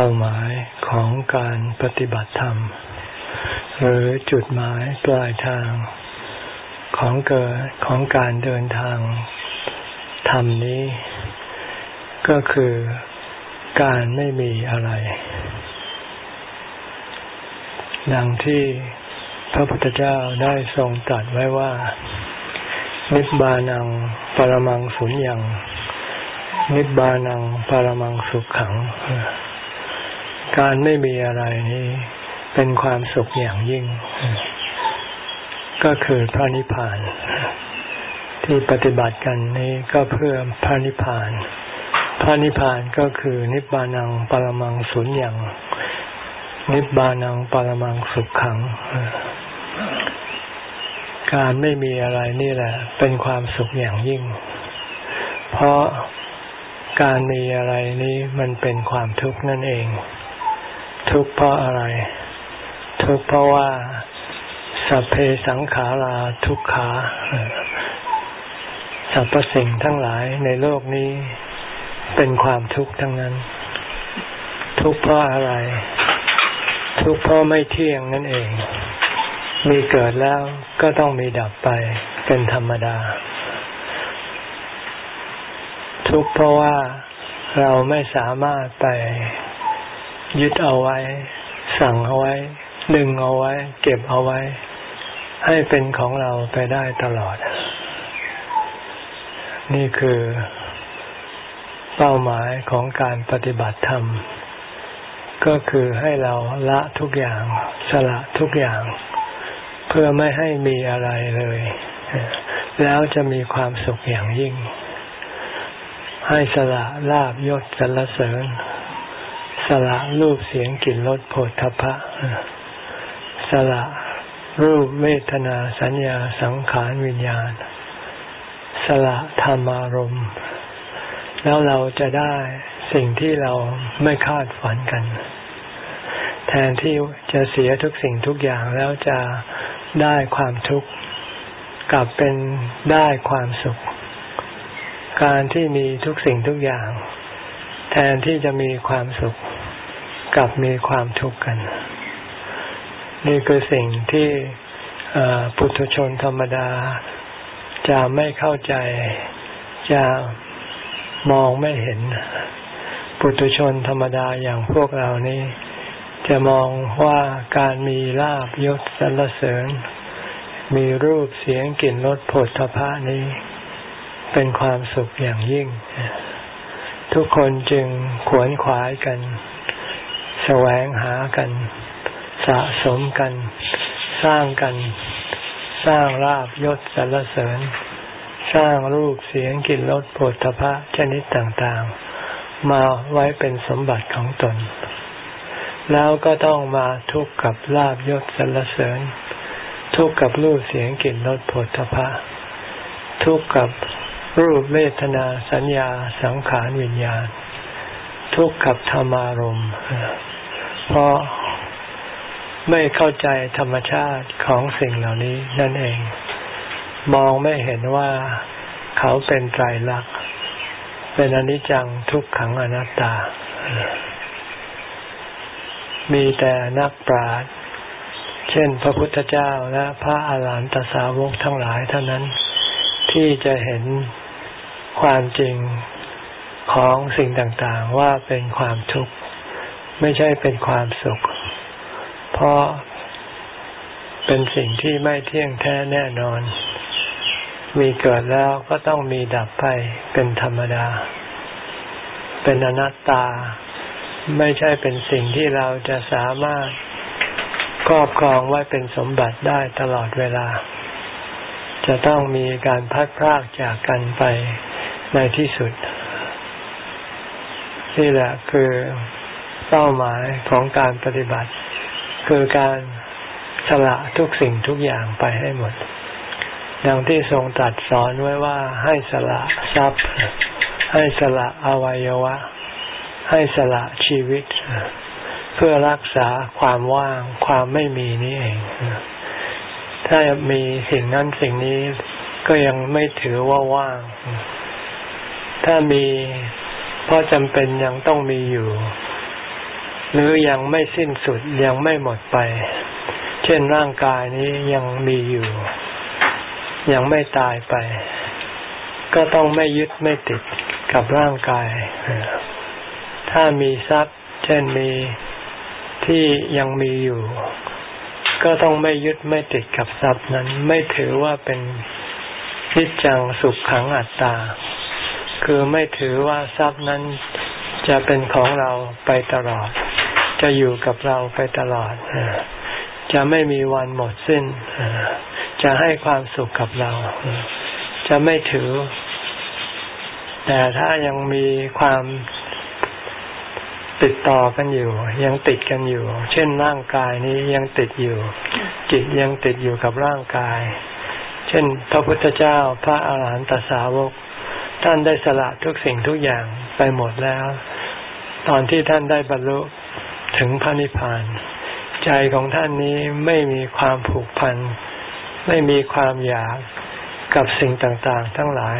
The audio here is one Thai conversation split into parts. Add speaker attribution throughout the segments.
Speaker 1: ป้าหมายของการปฏิบัติธรรม หรือจุดหมายปลายทางของเกิดของการเดินทางธรรมนี้ ก็คือการไม่มีอะไร ดังที่พระพุทธเจ้าได้ทรงตรัสไว้ว่า นิบานังปรมังสุญญัง นิบานังปรมังสุขขัง การไม่มีอะไรนี้ เป็นความสุขอย่างยิ่ง ก็คือพระนิพพาน ที่ปฏิบัติกันนี้ก็เพื่อพระนิพพาน พระนิพพานก็คือนิบานังปรมังสุญญังนิบานังปรมังสุขขัง การไม่มีอะไรนี่แหละ เป็นความสุขอย่างยิ่ง เพราะการมีอะไรนี้มันเป็นความทุกข์นั่นเอง ทุกข์เพราะอะไร ทุกข์เพราะว่าสัพเพสังขาราทุกขาสรรพสิ่งทั้งหลายในโลกนี้เป็นความทุกข์ทั้งนั้น ทุกข์เพราะอะไร ทุกข์เพราะไม่เที่ยงนั่นเอง มีเกิดแล้วก็ต้องมีดับไปเป็นธรรมดา ทุกข์เพราะว่าเราไม่สามารถไป ยึดเอาไว้ สั่งเอาไว้ ดึงเอาไว้ เก็บเอาไว้ ให้เป็นของเราไปได้ตลอด นี่คือเป้าหมายของการปฏิบัติธรรม ก็คือให้เราละทุกอย่าง สละทุกอย่าง เพื่อไม่ให้มีอะไรเลย แล้วจะมีความสุขอย่างยิ่ง ให้สละลาบยศสรรเสริญ สละรูปเสียงกลิ่นรสโผฏฐพะสละรูปเวทนาสัญญาสังขารวิญญาณ สละธรรมารมณ์ แล้วเราจะได้สิ่งที่เราไม่คาดฝันกัน แทนที่จะเสียทุกสิ่งทุกอย่างแล้วจะได้ความทุกข์กลับเป็นได้ความสุข การที่มีทุกสิ่งทุกอย่าง แทนที่จะมีความสุข กลับมีความทุกข์กัน นี่คือสิ่งที่ปุถุชนธรรมดา จะไม่เข้าใจ จะมองไม่เห็น ปุถุชนธรรมดาอย่างพวกเรานี้ จะมองว่าการมีลาบยศสรรเสริญ มีรูปเสียงกลิ่นรสผลทพะนี้ เป็นความสุขอย่างยิ่ง ทุกคนจึงขวนขวายกัน แสวงหากัน สะสมกัน สร้างกัน สร้างลาบยศสรรเสริญ สร้างรูปเสียงกลิ่นรสผลทพะชนิดต่างๆ มาไว้เป็นสมบัติของตน แล้วก็ต้องมาทุกข์กับลาบยศสรรเสริญ ทุกข์กับรูปเสียงกลิ่นรสผลทพะทุกข์กับรูปเวทนาสัญญาสังขารวิญญาณ ทุกข์กับธรรมารมณ์เพราะไม่เข้าใจธรรมชาติของสิ่งเหล่านี้นั่นเอง มองไม่เห็นว่าเขาเป็นไตรลักษณ์เป็นอนิจจังทุกขังอนัตตา มีแต่นักปราชญ์เช่น พระพุทธเจ้าและพระอาหารหันตสาวกทั้งหลายเท่านั้นที่จะเห็นความจริง ของสิ่งต่างๆว่าเป็นความทุกข์ ไม่ใช่เป็นความสุข เพราะเป็นสิ่งที่ไม่เที่ยงแท้แน่นอน มีเกิดแล้วก็ต้องมีดับไปเป็นธรรมดา เป็นอนัตตา ไม่ใช่เป็นสิ่งที่เราจะสามารถครอบครองไว้เป็นสมบัติได้ตลอดเวลา จะต้องมีการพัดพรากจากกันไปในที่สุด นี่แหละคือเป้าหมายของการปฏิบัติ คือการสละทุกสิ่งทุกอย่างไปให้หมด ดังที่ทรงตรัสสอนไว้ว่าให้สละทรัพย์ ให้สละอวัยวะ ให้สละชีวิต เพื่อรักษาความว่างความไม่มีนี้เอง ถ้ามีสิ่งนั้นสิ่งนี้ก็ยังไม่ถือว่าว่าง ถ้ามี เพราะจำเป็นยังต้องมีอยู่ หรือยังไม่สิ้นสุดยังไม่หมดไป เช่นร่างกายนี้ยังมีอยู่ ยังไม่ตายไป ก็ต้องไม่ยึดไม่ติดกับร่างกาย ถ้ามีทรัพย์ เช่นมีที่ยังมีอยู่ ก็ต้องไม่ยึดไม่ติดกับทรัพย์นั้น ไม่ถือว่าเป็นนิจจังสุขขังอัตตา คือไม่ถือว่าทรัพย์นั้นจะเป็นของเราไปตลอด จะอยู่กับเราไปตลอด จะไม่มีวันหมดสิ้น จะให้ความสุขกับเรา จะไม่ถือ แต่ถ้ายังมีความติดต่อกันอยู่ ยังติดกันอยู่ เช่นร่างกายนี้ยังติดอยู่ จิตยังติดอยู่กับร่างกาย เช่น พระพุทธเจ้าพระอาหารหันตสาวก ท่านได้สละทุกสิ่งทุกอย่างไปหมดแล้ว ตอนที่ท่านได้บรรลุถึงพระนิพพาน ใจของท่านนี้ไม่มีความผูกพัน ไม่มีความอยากกับสิ่งต่างๆ ทั้งหลาย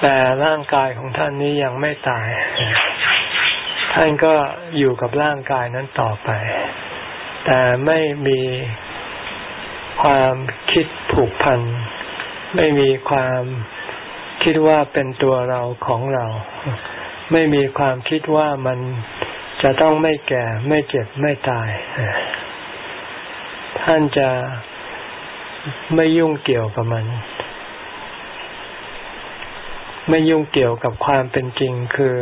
Speaker 1: แต่ร่างกายของท่านนี้ยังไม่ตาย ท่านก็อยู่กับร่างกายนั้นต่อไป แต่ไม่มีความคิดผูกพัน ไม่มีความคิดว่าเป็นตัวเราของเรา ไม่มีความคิดว่ามันจะต้องไม่แก่ ไม่เจ็บไม่ตาย ท่านจะไม่ยุ่งเกี่ยวกับมัน ไม่ยุ่งเกี่ยวกับความเป็นจริงคือ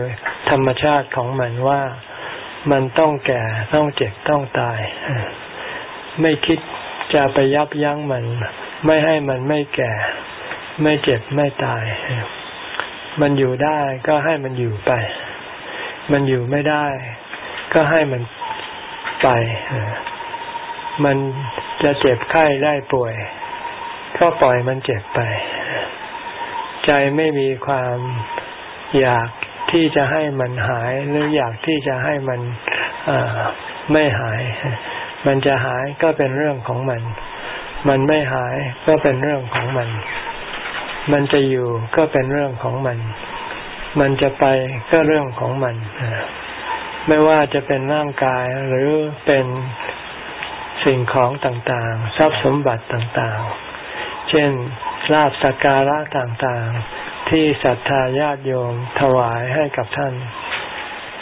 Speaker 1: ธรรมชาติของมันว่ามันต้องแก่ต้องเจ็บต้องตาย ไม่คิดจะไปยับยั้งมัน ไม่ให้มันไม่แก่ ไม่เจ็บไม่ตาย มันอยู่ได้ก็ให้มันอยู่ไป มันอยู่ไม่ได้ ก็ให้มันไป มันจะเจ็บไข้ได้ป่วย ก็ปล่อยมันเจ็บไป ใจไม่มีความอยากที่จะให้มันหายหรืออยากที่จะให้มันไม่หาย มันจะหายก็เป็นเรื่องของมัน มันไม่หายก็เป็นเรื่องของมัน มันจะอยู่ก็เป็นเรื่องของมัน มันจะไปก็เรื่องของมัน ไม่ว่าจะเป็นร่างกายหรือเป็นสิ่งของต่างๆ ทรัพย์สมบัติต่างๆ เช่นลาบสักการะต่างๆ ที่ศรัทธาญาติโยมถวายให้กับท่าน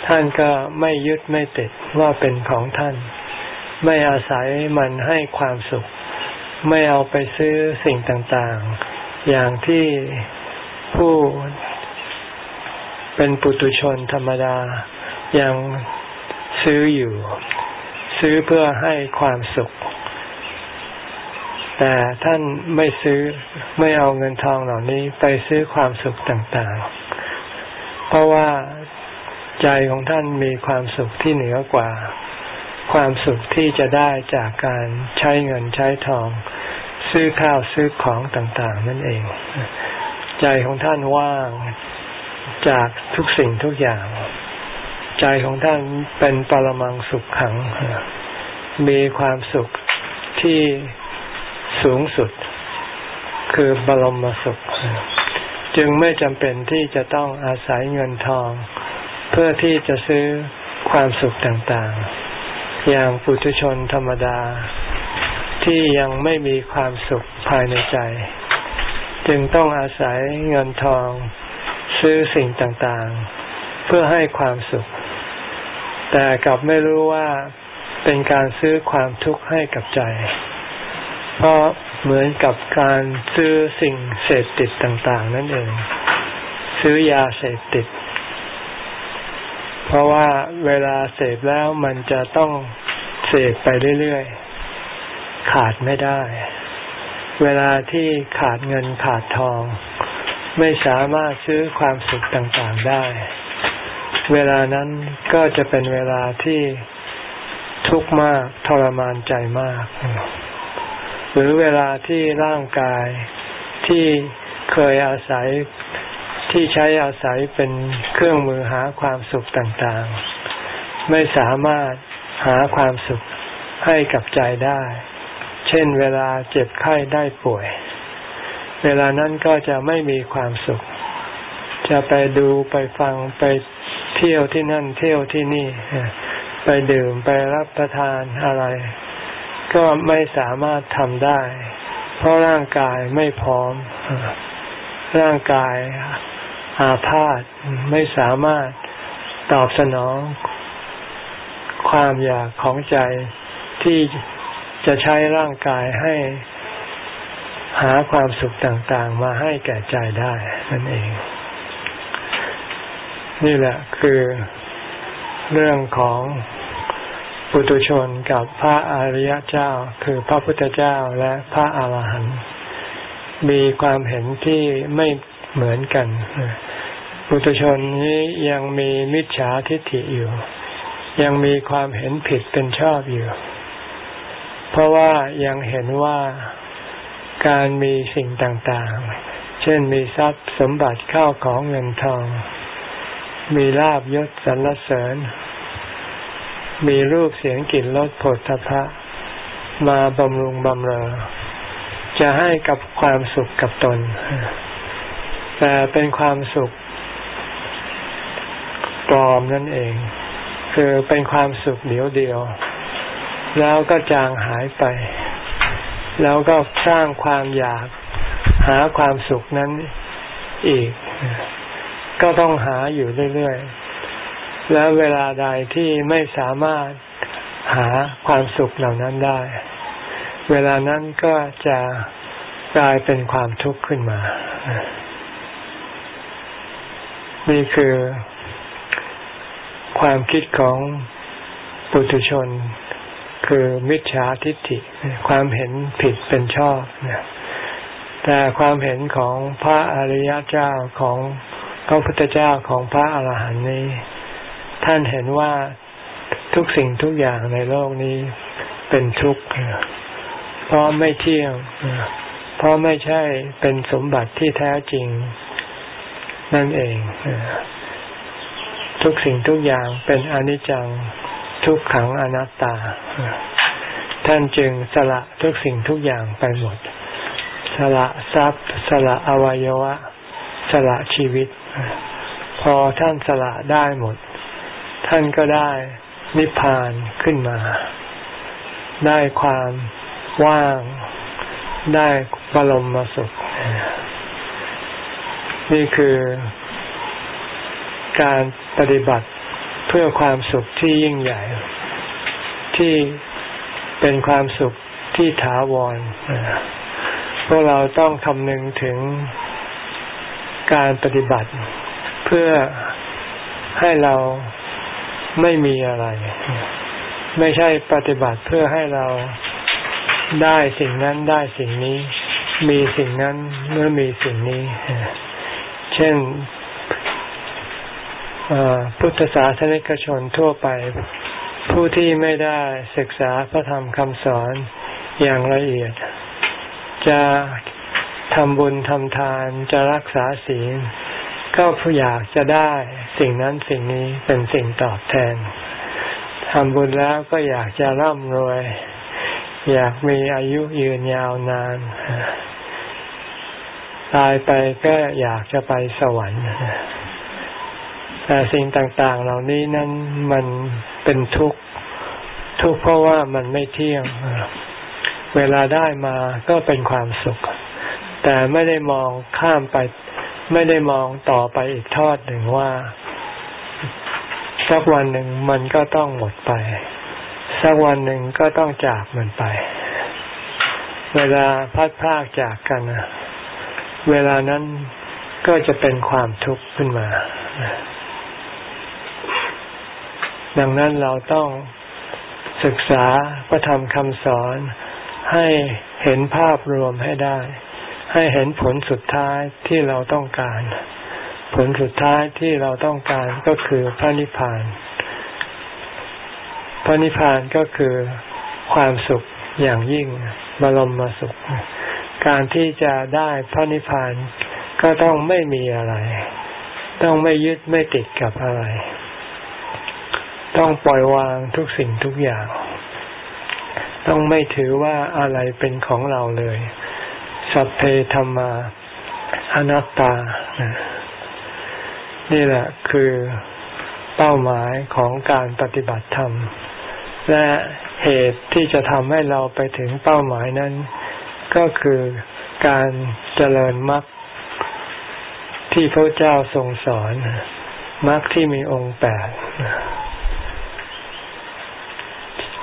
Speaker 1: ท่านก็ไม่ยึดไม่ติดว่าเป็นของท่าน ไม่อาศัยมันให้ความสุข ไม่เอาไปซื้อสิ่งต่างๆ อย่างที่ผู้เป็นปุตุชนธรรมดา ยังซื้ออยู่ ซื้อเพื่อให้ความสุข แต่ท่านไม่ซื้อไม่เอาเงินทองเหล่านี้ไปซื้อความสุขต่างๆ เพราะว่าใจของท่านมีความสุขที่เหนือกว่า ความสุขที่จะได้จากการใช้เงินใช้ทอง ซื้อข้าวซื้อของต่างๆ นั่นเอง ใจของท่านว่างจากทุกสิ่งทุกอย่าง ใจของท่านเป็นปรมังสุขขัง มีความสุขที่สูงสุด คือบรมสุข จึงไม่จำเป็นที่จะต้องอาศัยเงินทอง เพื่อที่จะซื้อความสุขต่างๆ อย่างปุถุชนธรรมดา ที่ยังไม่มีความสุขภายในใจ จึงต้องอาศัยเงินทองซื้อสิ่งต่างๆ เพื่อให้ความสุข แต่กลับไม่รู้ว่าเป็นการซื้อความทุกข์ให้กับใจ เพราะเหมือนกับการซื้อสิ่งเสพติดต่าง ๆ นั่นเอง ซื้อยาเสพติด เพราะว่าเวลาเสพแล้วมันจะต้องเสพไปเรื่อยๆ ขาดไม่ได้ เวลาที่ขาดเงินขาดทอง ไม่สามารถซื้อความสุขต่างๆได้ เวลานั้นก็จะเป็นเวลาที่ทุกข์มากทรมานใจมาก หรือเวลาที่ร่างกายที่เคยอาศัย ที่ใช้อาศัยเป็นเครื่องมือหาความสุขต่างๆ ไม่สามารถหาความสุขให้กับใจได้ เช่นเวลาเจ็บไข้ได้ป่วย เวลานั้นก็จะไม่มีความสุข จะไปดูไปฟังไปเที่ยวที่นั่นเที่ยวที่นี่ ไปดื่มไปรับประทานอะไร ก็ไม่สามารถทำได้ เพราะร่างกายไม่พร้อมร่างกาย อาพาธไม่สามารถตอบสนอง ความอยากของใจที่จะใช้ร่างกายให้หาความสุขต่างๆ มาให้แก่ใจได้นั่นเอง นี่แหละคือเรื่องของปุตุชนกับพระอริยเจ้า คือพระพุทธเจ้าและพระอาหารหันต์มีความเห็นที่ไม่ เหมือนกันปุตุชนนี้ยังมีมิจฉาทิฏฐิอยู่ ยังมีความเห็นผิดเป็นชอบอยู่ เพราะว่ายังเห็นว่าการมีสิ่งต่างๆ เช่นมีทรัพย์สมบัติเข้าของเงินทอง มีลาบยศสรรเสริญ มีรูปเสียงกลิ่นรสผลทพะมาบำรุงบำเรอ จะให้กับความสุขกับตน แต่เป็นความสุขปลอมนั่นเอง คือเป็นความสุขเดียวเดียว แล้วก็จางหายไป แล้วก็สร้างความอยากหาความสุขนั้นอีก ก็ต้องหาอยู่เรื่อยๆ แล้วเวลาใดที่ไม่สามารถหาความสุขเหล่านั้นได้ เวลานั้นก็จะกลายเป็นความทุกข์ขึ้นมา นี่คือความคิดของปุถุชน คือมิจฉาทิฏฐิ ความเห็นผิดเป็นชอบเนี่ยแต่ความเห็นของพระอริยเจ้าของพระพุทธเจ้าของพระอาหารหันต์นี้ ท่านเห็นว่าทุกสิ่งทุกอย่างในโลกนี้เป็นทุกข์เพราะไม่เที่ยงเพราะไม่ใช่เป็นสมบัติที่แท้จริง นั่นเอง ทุกสิ่งทุกอย่างเป็นอนิจจังทุกขังอนัตตา ท่านจึงสละทุกสิ่งทุกอย่างไปหมด สละทรัพย์ สละอวัยวะ สละชีวิต พอท่านสละได้หมด ท่านก็ได้นิพพานขึ้นมา ได้ความว่าง ได้บรมมาสุข นี่คือการปฏิบัติเพื่อความสุขที่ยิ่งใหญ่ ที่เป็นความสุขที่ถาวรพวกเราต้องคำนึงถึงการปฏิบัติ เพื่อให้เราไม่มีอะไร ไม่ใช่ปฏิบัติเพื่อให้เราได้สิ่งนั้นได้สิ่งนี้ มีสิ่งนั้นเมื่อมีสิ่งนี้ เช่นพุทธศาสนิกชนทั่วไป ผู้ที่ไม่ได้ศึกษาพระธรรมคำสอนอย่างละเอียด จะทำบุญทำทานจะรักษาศีลก็อยากจะได้สิ่งนั้นสิ่งนี้เป็นสิ่งตอบแทนทำบุญแล้วก็อยากจะร่ำรวย อยากมีอายุยืนยาวนาน ตายไปก็อยากจะไปสวรรค์แต่สิ่งต่าง ๆ เหล่านี้นั้นมันเป็นทุกข์ทุกข์เพราะว่ามันไม่เที่ยง เวลาได้มาก็เป็นความสุข แต่ไม่ได้มองข้ามไป ไม่ได้มองต่อไปอีกทอดหนึ่งว่า สักวันหนึ่งมันก็ต้องหมดไป สักวันหนึ่งก็ต้องจากมันไป เวลาพัดพากจากกัน เวลานั้นก็จะเป็นความทุกข์ขึ้นมา ดังนั้นเราต้องศึกษาพระธรรมคำสอนให้เห็นภาพรวมให้ได้ ให้เห็นผลสุดท้ายที่เราต้องการ ผลสุดท้ายที่เราต้องการก็คือพระนิพพาน พระนิพพานก็คือความสุขอย่างยิ่งบรมมาสุข การที่จะได้พระนิพพานก็ต้องไม่มีอะไร ต้องไม่ยึดไม่ติดกับอะไร ต้องปล่อยวางทุกสิ่งทุกอย่าง ต้องไม่ถือว่าอะไรเป็นของเราเลย สัพเพธรรมาอนัตตา นี่แหละคือเป้าหมายของการปฏิบัติธรรม และเหตุที่จะทำให้เราไปถึงเป้าหมายนั้น ก็คือการเจริญมรรคที่พระเจ้าทรงสอนมรรคที่มีองค์แปด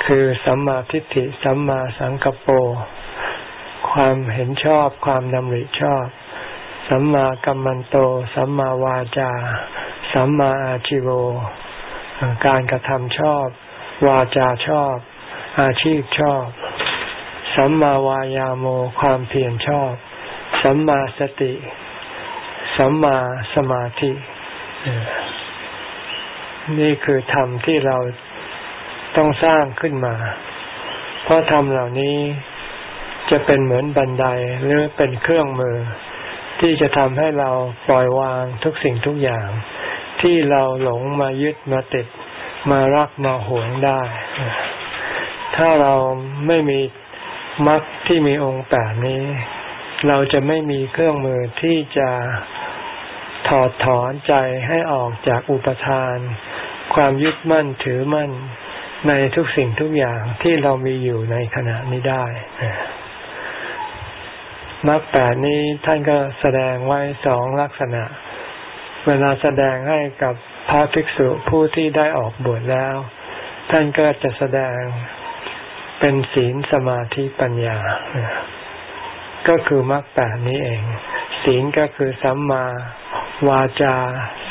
Speaker 1: คือสัมมาทิฏฐิสัมมาสังกปรความเห็นชอบความดำริชอบ สัมมากัมมันโต สัมมาวาจา สัมมาอาชิโวการกระทำชอบ วาจาชอบ อาชีพชอบ สัมมาวายาโมความเพียรชอบ สัมมาสติ สัมมาสมาธิ นี่คือธรรมที่เราต้องสร้างขึ้นมา เพราะธรรมเหล่านี้จะเป็นเหมือนบันไดหรือเป็นเครื่องมือ ที่จะทำให้เราปล่อยวางทุกสิ่งทุกอย่าง ที่เราหลงมายึดมาติดมารักมาหวงได้ ถ้าเราไม่มี มรรคที่มีองค์แปดนี้ เราจะไม่มีเครื่องมือที่จะถอดถอนใจให้ออกจากอุปทาน ความยึดมั่นถือมั่นในทุกสิ่งทุกอย่างที่เรามีอยู่ในขณะนี้ได้มรรคแปดนี้ท่านก็แสดงไว้สองลักษณะ เวลาแสดงให้กับพระภิกษุผู้ที่ได้ออกบวชแล้ว ท่านก็จะแสดง เป็นศีลสมาธิปัญญา ก็คือมรรคแปดนี้เอง ศีลก็คือสัมมาวาจา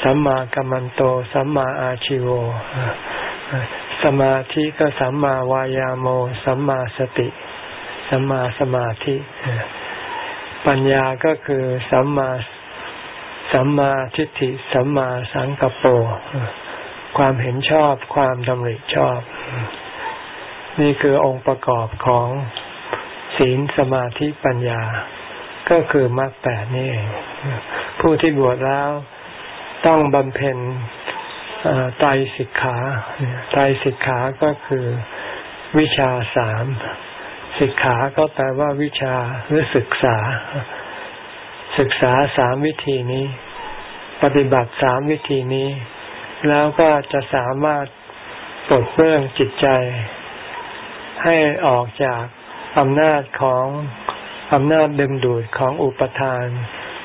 Speaker 1: สัมมากัมมันโต สัมมาอาชิโว สมาธิก็สัมมาวายาโม สัมมาสติ สัมมาสมาธิ ปัญญาก็คือสัมมาสัมมาทิฏฐิ สัมมาสังกปรความเห็นชอบ ความดำริชอบ นี่คือองค์ประกอบของศีลสมาธิปัญญา ก็คือมรรคแปดนี่เอง ผู้ที่บวชแล้วต้องบำเพ็ญไตรสิกขาไตรสิกขาก็คือวิชาสามสิกขาก็แปลว่าวิชาหรือศึกษา ศึกษาสามวิธีนี้ ปฏิบัติสามวิธีนี้ แล้วก็จะสามารถปลดเปลื้องจิตใจ ให้ออกจากอำนาจของอำนาจดึงดูดของอุปทาน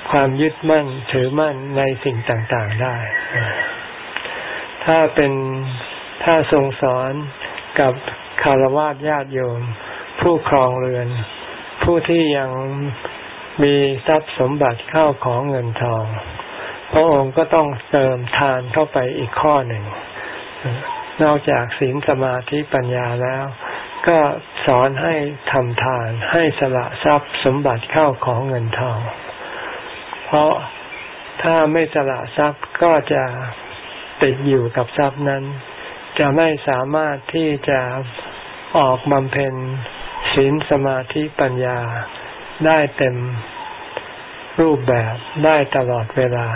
Speaker 1: ความยึดมั่นถือมั่นในสิ่งต่างๆได้ ถ้าเป็นถ้าทรงสอนกับคารวะญาติโยม ผู้ครองเรือน ผู้ที่ยังมีทรัพย์สมบัติเข้าของเงินทอง พระองค์ก็ต้องเติมทานเข้าไปอีกข้อหนึ่ง นอกจากศีลสมาธิปัญญาแล้ว ก็สอนให้ทำทาน ให้สละทรัพย์สมบัติเข้าของเงินทอง เพราะถ้าไม่สละทรัพย์ก็จะติดอยู่กับทรัพย์นั้น จะไม่สามารถที่จะออกบำเพ็ญศีลสมาธิปัญญาได้เต็มรูปแบบได้ตลอดเวลา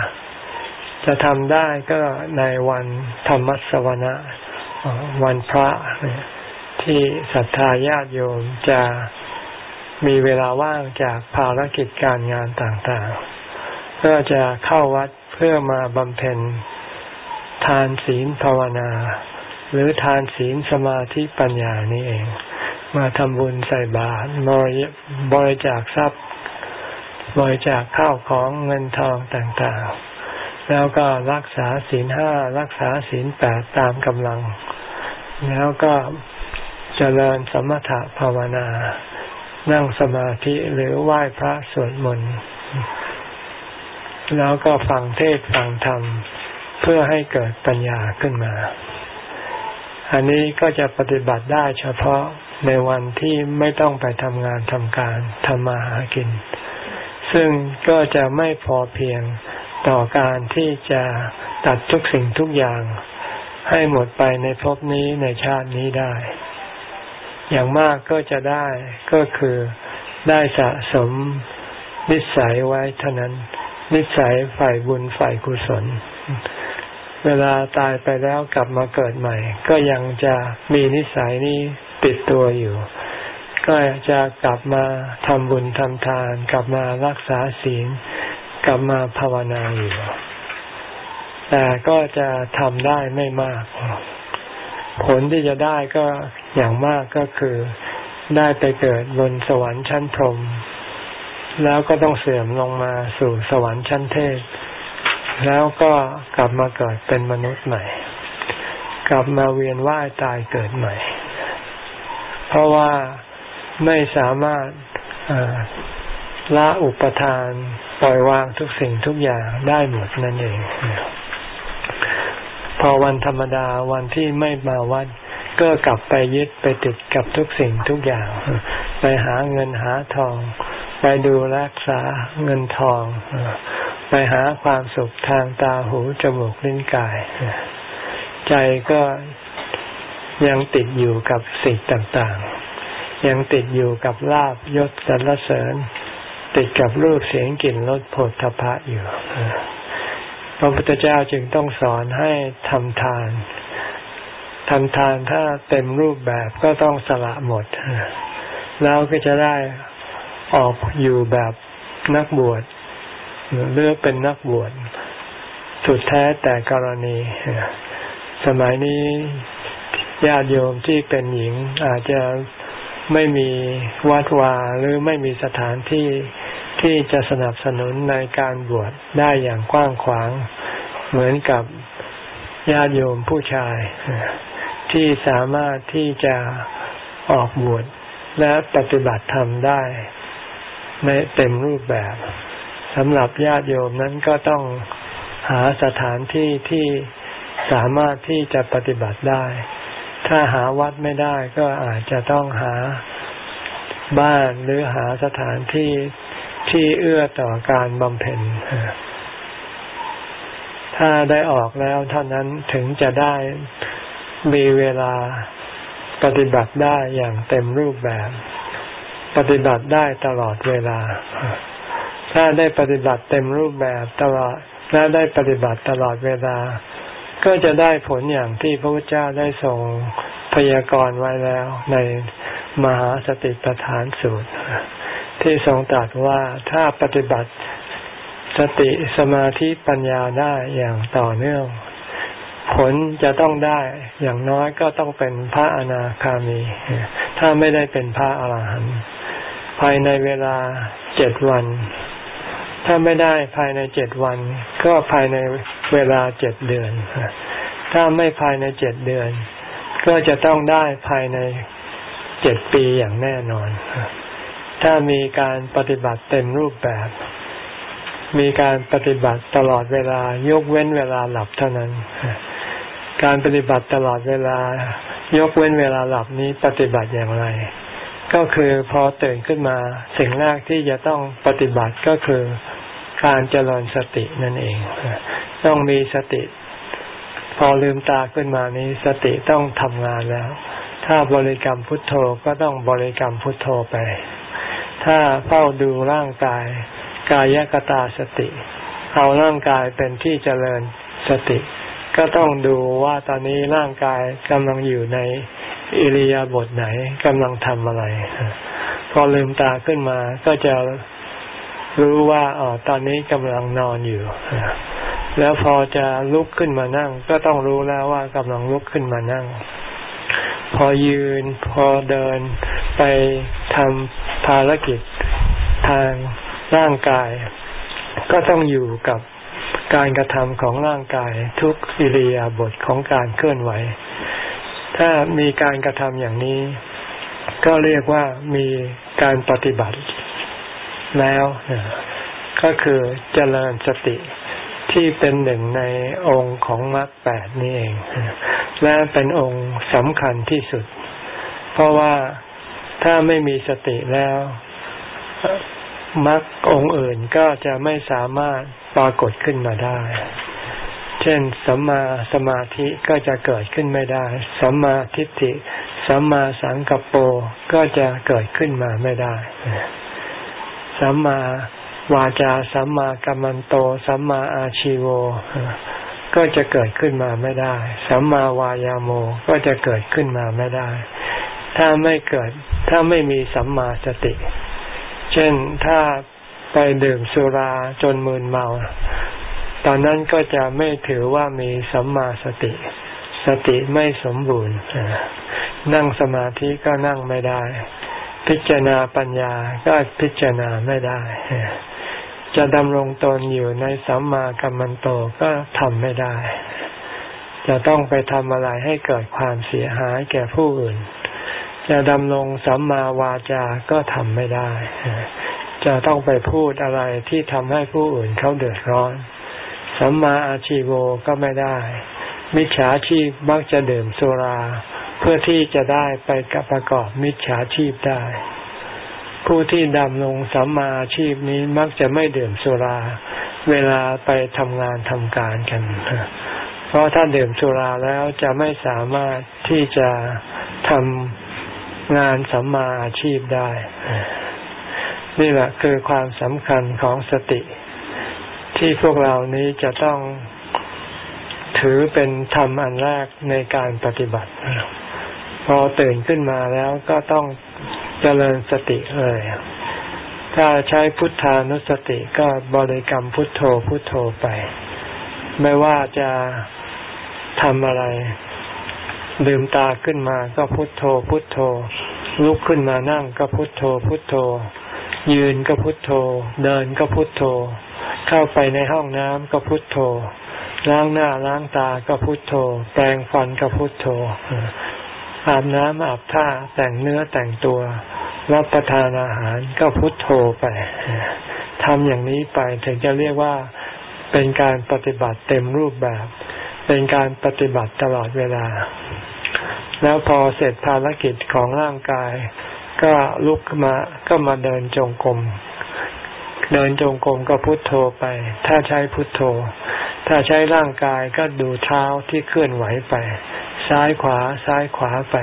Speaker 1: จะทำได้ก็ในวันธรรมสวนะวันพระ ที่ศรัทธาญาติโยมจะมีเวลาว่างจากภารกิจการงานต่างๆ ก็จะเข้าวัดเพื่อมาบำเพ็ญทานศีลภาวนา หรือทานศีลสมาธิปัญญานี่เอง มาทำบุญใส่บาตรบริจาคทรัพย์บริจาคข้าวของเงินทองต่างๆ แล้วก็รักษาศีลห้ารักษาศีลแปดตามกำลัง แล้วก็ เจริญสมถะภาวนา นั่งสมาธิหรือไหว้พระสวดมนต์แล้วก็ฟังเทศฟังธรรม เพื่อให้เกิดปัญญาขึ้นมา อันนี้ก็จะปฏิบัติได้เฉพาะในวันที่ไม่ต้องไปทำงานทำการทำมาหากิน ซึ่งก็จะไม่พอเพียงต่อการที่จะตัดทุกสิ่งทุกอย่าง ให้หมดไปในภพนี้ในชาตินี้ได้ อย่างมากก็จะได้ก็คือได้สะสมนิสัยไว้เท่านั้น นิสัยฝ่ายบุญฝ่ายกุศล เวลาตายไปแล้วกลับมาเกิดใหม่ ก็ยังจะมีนิสัยนี้ติดตัวอยู่ ก็จะกลับมาทำบุญทำทาน กลับมารักษาศีล กลับมาภาวนาอยู่ แต่ก็จะทำได้ไม่มาก ผลที่จะได้ก็ อย่างมากก็คือได้ไปเกิดบนสวรรค์ชั้นพรหมแล้วก็ต้องเสื่อมลงมาสู่สวรรค์ชั้นเทพ แล้วก็กลับมาเกิดเป็นมนุษย์ใหม่ กลับมาเวียนว่ายตายเกิดใหม่ เพราะว่าไม่สามารถละอุปทานปล่อยวางทุกสิ่งทุกอย่างได้หมดนั่นเอง พอวันธรรมดาวันที่ไม่มาวัด ก็กลับไปยึดไปติดกับทุกสิ่งทุกอย่าง ไปหาเงินหาทอง ไปดูรักษาเงินทอง ไปหาความสุขทางตาหูจมูกลิ้นกาย ใจก็ยังติดอยู่กับสิ่งต่างๆ ยังติดอยู่กับลาบยศสรรเสริญ ติดกับรูปเสียงกลิ่นรสโผฏฐพะอยู่พระพุทธเจ้าจึงต้องสอนให้ทำทาน ทำทานถ้าเต็มรูปแบบก็ต้องสละหมด แล้วก็จะได้ออกอยู่แบบนักบวชเลือกเป็นนักบวชสุดแท้แต่กรณี สมัยนี้ญาติโยมที่เป็นหญิงอาจจะไม่มีวัดวาหรือไม่มีสถานที่ที่จะสนับสนุนในการบวชได้อย่างกว้างขวาง เหมือนกับญาติโยมผู้ชาย ที่สามารถที่จะออกบวชและปฏิบัติธรรมได้ ในเต็มรูปแบบสำหรับญาติโยมนั้นก็ต้องหาสถานที่ที่สามารถที่จะปฏิบัติได้ ถ้าหาวัดไม่ได้ก็อาจจะต้องหาบ้านหรือหาสถานที่ที่เอื้อต่อการบำเพ็ญ ถ้าได้ออกแล้วเท่านั้นถึงจะได้ มีเวลาปฏิบัติได้อย่างเต็มรูปแบบ ปฏิบัติได้ตลอดเวลา ถ้าได้ปฏิบัติเต็มรูปแบบตลอดและได้ปฏิบัติตลอดเวลา ก็จะได้ผลอย่างที่พระพุทธเจ้าได้ทรงพยากรณ์ไว้แล้วในมหาสติปัฏฐานสูตร ที่ทรงตรัสว่าถ้าปฏิบัติสติสมาธิปัญญาได้อย่างต่อเนื่อง ผลจะต้องได้อย่างน้อยก็ต้องเป็นพระอนาคามี ถ้าไม่ได้เป็นพระอาหารหันต์ภายในเวลาเจ็ดวัน ถ้าไม่ได้ภายในเจ็ดวัน ก็ภายในเวลาเจ็ดเดือน ถ้าไม่ภายในเจ็ดเดือน ก็จะต้องได้ภายในเจ็ดปีอย่างแน่นอน ถ้ามีการปฏิบัติเต็มรูปแบบ มีการปฏิบัติตลอดเวลายกเว้นเวลาหลับเท่านั้น การปฏิบัติตลอดเวลา ยกเว้นเวลาหลับนี้ปฏิบัติอย่างไร ก็คือพอตื่นขึ้นมาสิ่งแรกที่จะต้องปฏิบัติก็คือการเจริญสตินั่นเอง ต้องมีสติ พอลืมตาขึ้นมานี้สติต้องทำงานแล้ว ถ้าบริกรรมพุทโธก็ต้องบริกรรมพุทโธไป ถ้าเฝ้าดูร่างกาย กายกตาสติ เอาร่างกายเป็นที่เจริญสติ ก็ต้องดูว่าตอนนี้ร่างกายกำลังอยู่ในอิริยาบถไหนกำลังทำอะไร พอลืมตาขึ้นมาก็จะรู้ว่าอ๋อตอนนี้กำลังนอนอยู่ แล้วพอจะลุกขึ้นมานั่ง ก็ต้องรู้แล้วว่ากำลังลุกขึ้นมานั่ง พอยืนพอเดินไปทำภารกิจทางร่างกาย ก็ต้องอยู่กับ การกระทำของร่างกายทุกอิริยาบถของการเคลื่อนไหว ถ้ามีการกระทำอย่างนี้ ก็เรียกว่ามีการปฏิบัติ แล้วก็คือเจริญสติที่เป็นหนึ่งในองค์ของมรรคแปดนี่เอง และเป็นองค์สำคัญที่สุด เพราะว่าถ้าไม่มีสติแล้วมรรคองค์อื่นก็จะไม่สามารถ ปรากฏขึ้นมาได้ เช่นสัมมาสมาธิก็จะเกิดขึ้นไม่ได้ สัมมาทิฏฐิ สัมมาสังกัปโปก็จะเกิดขึ้นมาไม่ได้ สัมมาวาจา สัมมากัมมันโต สัมมาอาชิโว ก็จะเกิดขึ้นมาไม่ได้ สัมมาวายาโมก็จะเกิดขึ้นมาไม่ได้ ถ้าไม่เกิด ถ้าไม่มีสัมมาสติ เช่นถ้า ไปดื่มสุราจนมึนเมา ตอนนั้นก็จะไม่ถือว่ามีสัมมาสติ สติไม่สมบูรณ์ นั่งสมาธิก็นั่งไม่ได้ พิจารณาปัญญาก็พิจารณาไม่ได้ จะดำรงตนอยู่ในสัมมากัมมันโตก็ทำไม่ได้ จะต้องไปทำอะไรให้เกิดความเสียหายแก่ผู้อื่น จะดำรงสัมมาวาจาก็ทำไม่ได้ จะต้องไปพูดอะไรที่ทำให้ผู้อื่นเขาเดือดร้อนสัมมาอาชีโวก็ไม่ได้ มิจฉาชีพมักจะดื่มสุรา เพื่อที่จะได้ไปกับประกอบมิจฉาชีพได้ ผู้ที่ดำลงสัมมาอาชีพนี้มักจะไม่ดื่มสุรา เวลาไปทำงานทำการกัน เพราะถ้าดื่มสุราแล้วจะไม่สามารถที่จะทำงานสัมมาอาชีพได้ นี่แหละคือความสำคัญของสติ ที่พวกเรานี้จะต้องถือเป็นธรรมอันแรกในการปฏิบัติ พอตื่นขึ้นมาแล้วก็ต้องเจริญสติเลย ถ้าใช้พุทธานุสติก็บริกรรมพุทโธพุทโธไป ไม่ว่าจะทำอะไรลืมตาขึ้นมาก็พุทโธพุทโธ ลุกขึ้นมานั่งก็พุทโธพุทโธ ยืนก็พุทโธ เดินก็พุทโธ เข้าไปในห้องน้ำก็พุทโธ ล้างหน้าล้างตาก็พุทโธ แปรงฟันก็พุทโธ อาบน้ำอาบท่าแต่งเนื้อแต่งตัวรับประทานอาหารก็พุทโธไปทำอย่างนี้ไปถึงจะเรียกว่าเป็นการปฏิบัติเต็มรูปแบบ เป็นการปฏิบัติตลอดเวลา แล้วพอเสร็จภารกิจของร่างกาย ก็ลุกมาก็มาเดินจงกรมเดินจงกรมก็พุทโธไป ถ้าใช้พุทโธ ถ้าใช้ร่างกายก็ดูเท้าที่เคลื่อนไหวไป ซ้ายขวาซ้ายขวาไป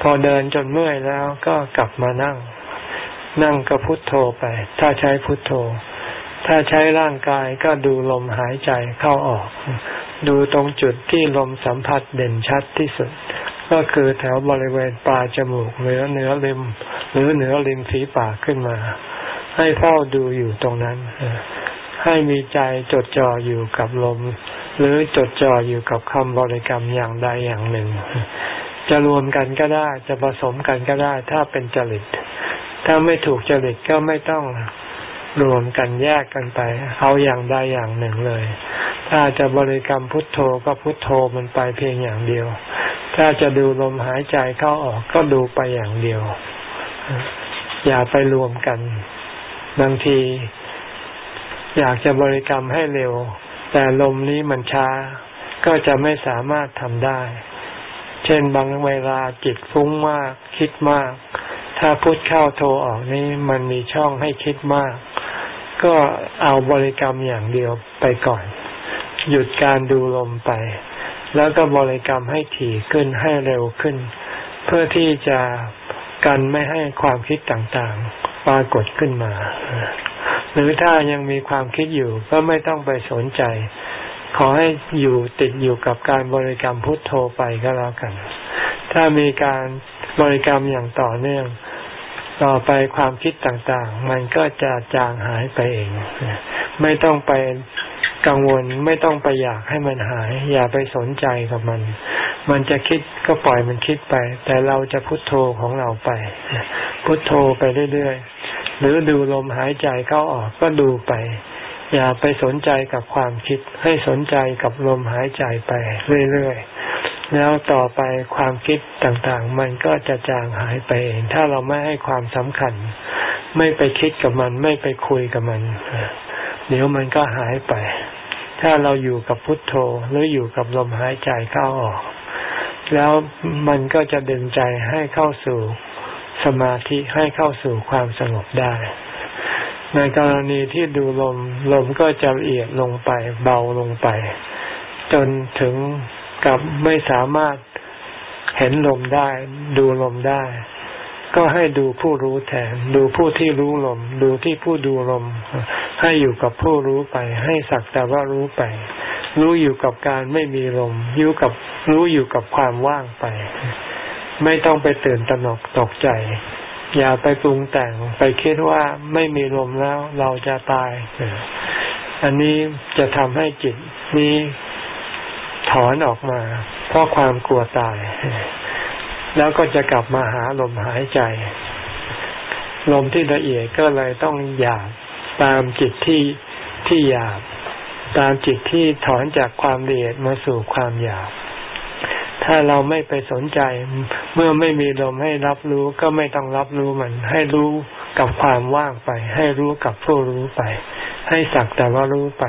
Speaker 1: พอเดินจนเมื่อยแล้วก็กลับมานั่ง นั่งก็พุทโธไป ถ้าใช้พุทโธ ถ้าใช้ร่างกายก็ดูลมหายใจเข้าออก ดูตรงจุดที่ลมสัมผัสเด่นชัดที่สุด ก็คือแถวบริเวณปลายจมูกเหนือเหนือริม หรือเหนือริมฝีปากขึ้นมา ให้เฝ้าดูอยู่ตรงนั้น ให้มีใจจดจ่ออยู่กับลม หรือจดจ่ออยู่กับคำบริกรรมอย่างใดอย่างหนึ่ง จะรวมกันก็ได้จะผสมกันก็ได้ ถ้าเป็นจริต ถ้าไม่ถูกจริตก็ไม่ต้อง รวมกันแยกกันไปเอาอย่างใดอย่างหนึ่งเลย ถ้าจะบริกรรมพุทโธก็พุทโธมันไปเพียงอย่างเดียว ถ้าจะดูลมหายใจเข้าออกก็ดูไปอย่างเดียว อย่าไปรวมกัน บางที อยากจะบริกรรมให้เร็ว แต่ลมนี้มันช้า ก็จะไม่สามารถทำได้ เช่นบางเวลาจิตฟุ้งมาก คิดมาก ถ้าพุทเข้าโทรออกนี้มันมีช่องให้คิดมาก ก็เอาบริกรรมอย่างเดียวไปก่อน หยุดการดูลมไป แล้วก็บริกรรมให้ถี่ขึ้นให้เร็วขึ้น เพื่อที่จะกันไม่ให้ความคิดต่างๆ ปรากฏขึ้นมา หรือถ้ายังมีความคิดอยู่ก็ไม่ต้องไปสนใจ ขอให้อยู่ติดอยู่กับการบริกรรมพุทโธไปก็แล้วกัน ถ้ามีการบริกรรมอย่างต่อเนื่อง ต่อไปความคิดต่างๆ มันก็จะจางหายไปเอง ไม่ต้องไปกังวลไม่ต้องไปอยากให้มันหาย อย่าไปสนใจกับมัน มันจะคิดก็ปล่อยมันคิดไป แต่เราจะพุทโธของเราไป พุทโธไปเรื่อยๆ หรือดูลมหายใจเข้าออกก็ดูไป อย่าไปสนใจกับความคิด ให้สนใจกับลมหายใจไปเรื่อยๆ แล้วต่อไปความคิดต่างๆ มันก็จะจางหายไปเอง ถ้าเราไม่ให้ความสำคัญ ไม่ไปคิดกับมันไม่ไปคุยกับมัน เดี๋ยวมันก็หายไป ถ้าเราอยู่กับพุทโธหรืออยู่กับลมหายใจเข้าออก แล้วมันก็จะดึงใจให้เข้าสู่สมาธิให้เข้าสู่ความสงบได้ ในกรณีที่ดูลมลมก็จะละเอียดลงไปเบาลงไป จนถึง กับไม่สามารถเห็นลมได้ ดูลมได้ ก็ให้ดูผู้รู้แทน ดูผู้ที่รู้ลม ดูที่ผู้ดูลม ให้อยู่กับผู้รู้ไป ให้สักแต่ว่ารู้ไป รู้อยู่กับการไม่มีลมอยู่กับรู้อยู่กับความว่างไป ไม่ต้องไปตื่นตระหนกตกใจ อย่าไปปรุงแต่งไปคิดว่าไม่มีลมแล้วเราจะตาย อันนี้จะทำให้จิตนี้ ถอนออกมา เพราะความกลัวตาย แล้วก็จะกลับมาหาลมหายใจ ลมที่ละเอียดก็เลยต้องหยาบตามจิตที่ที่หยาบ ตามจิตที่ถอนจากความละเอียดมาสู่ความหยาบ ถ้าเราไม่ไปสนใจ เมื่อไม่มีลมให้รับรู้ก็ไม่ต้องรับรู้มัน ให้รู้กับความว่างไป ให้รู้กับผู้รู้ไป ให้สักแต่ว่ารู้ไป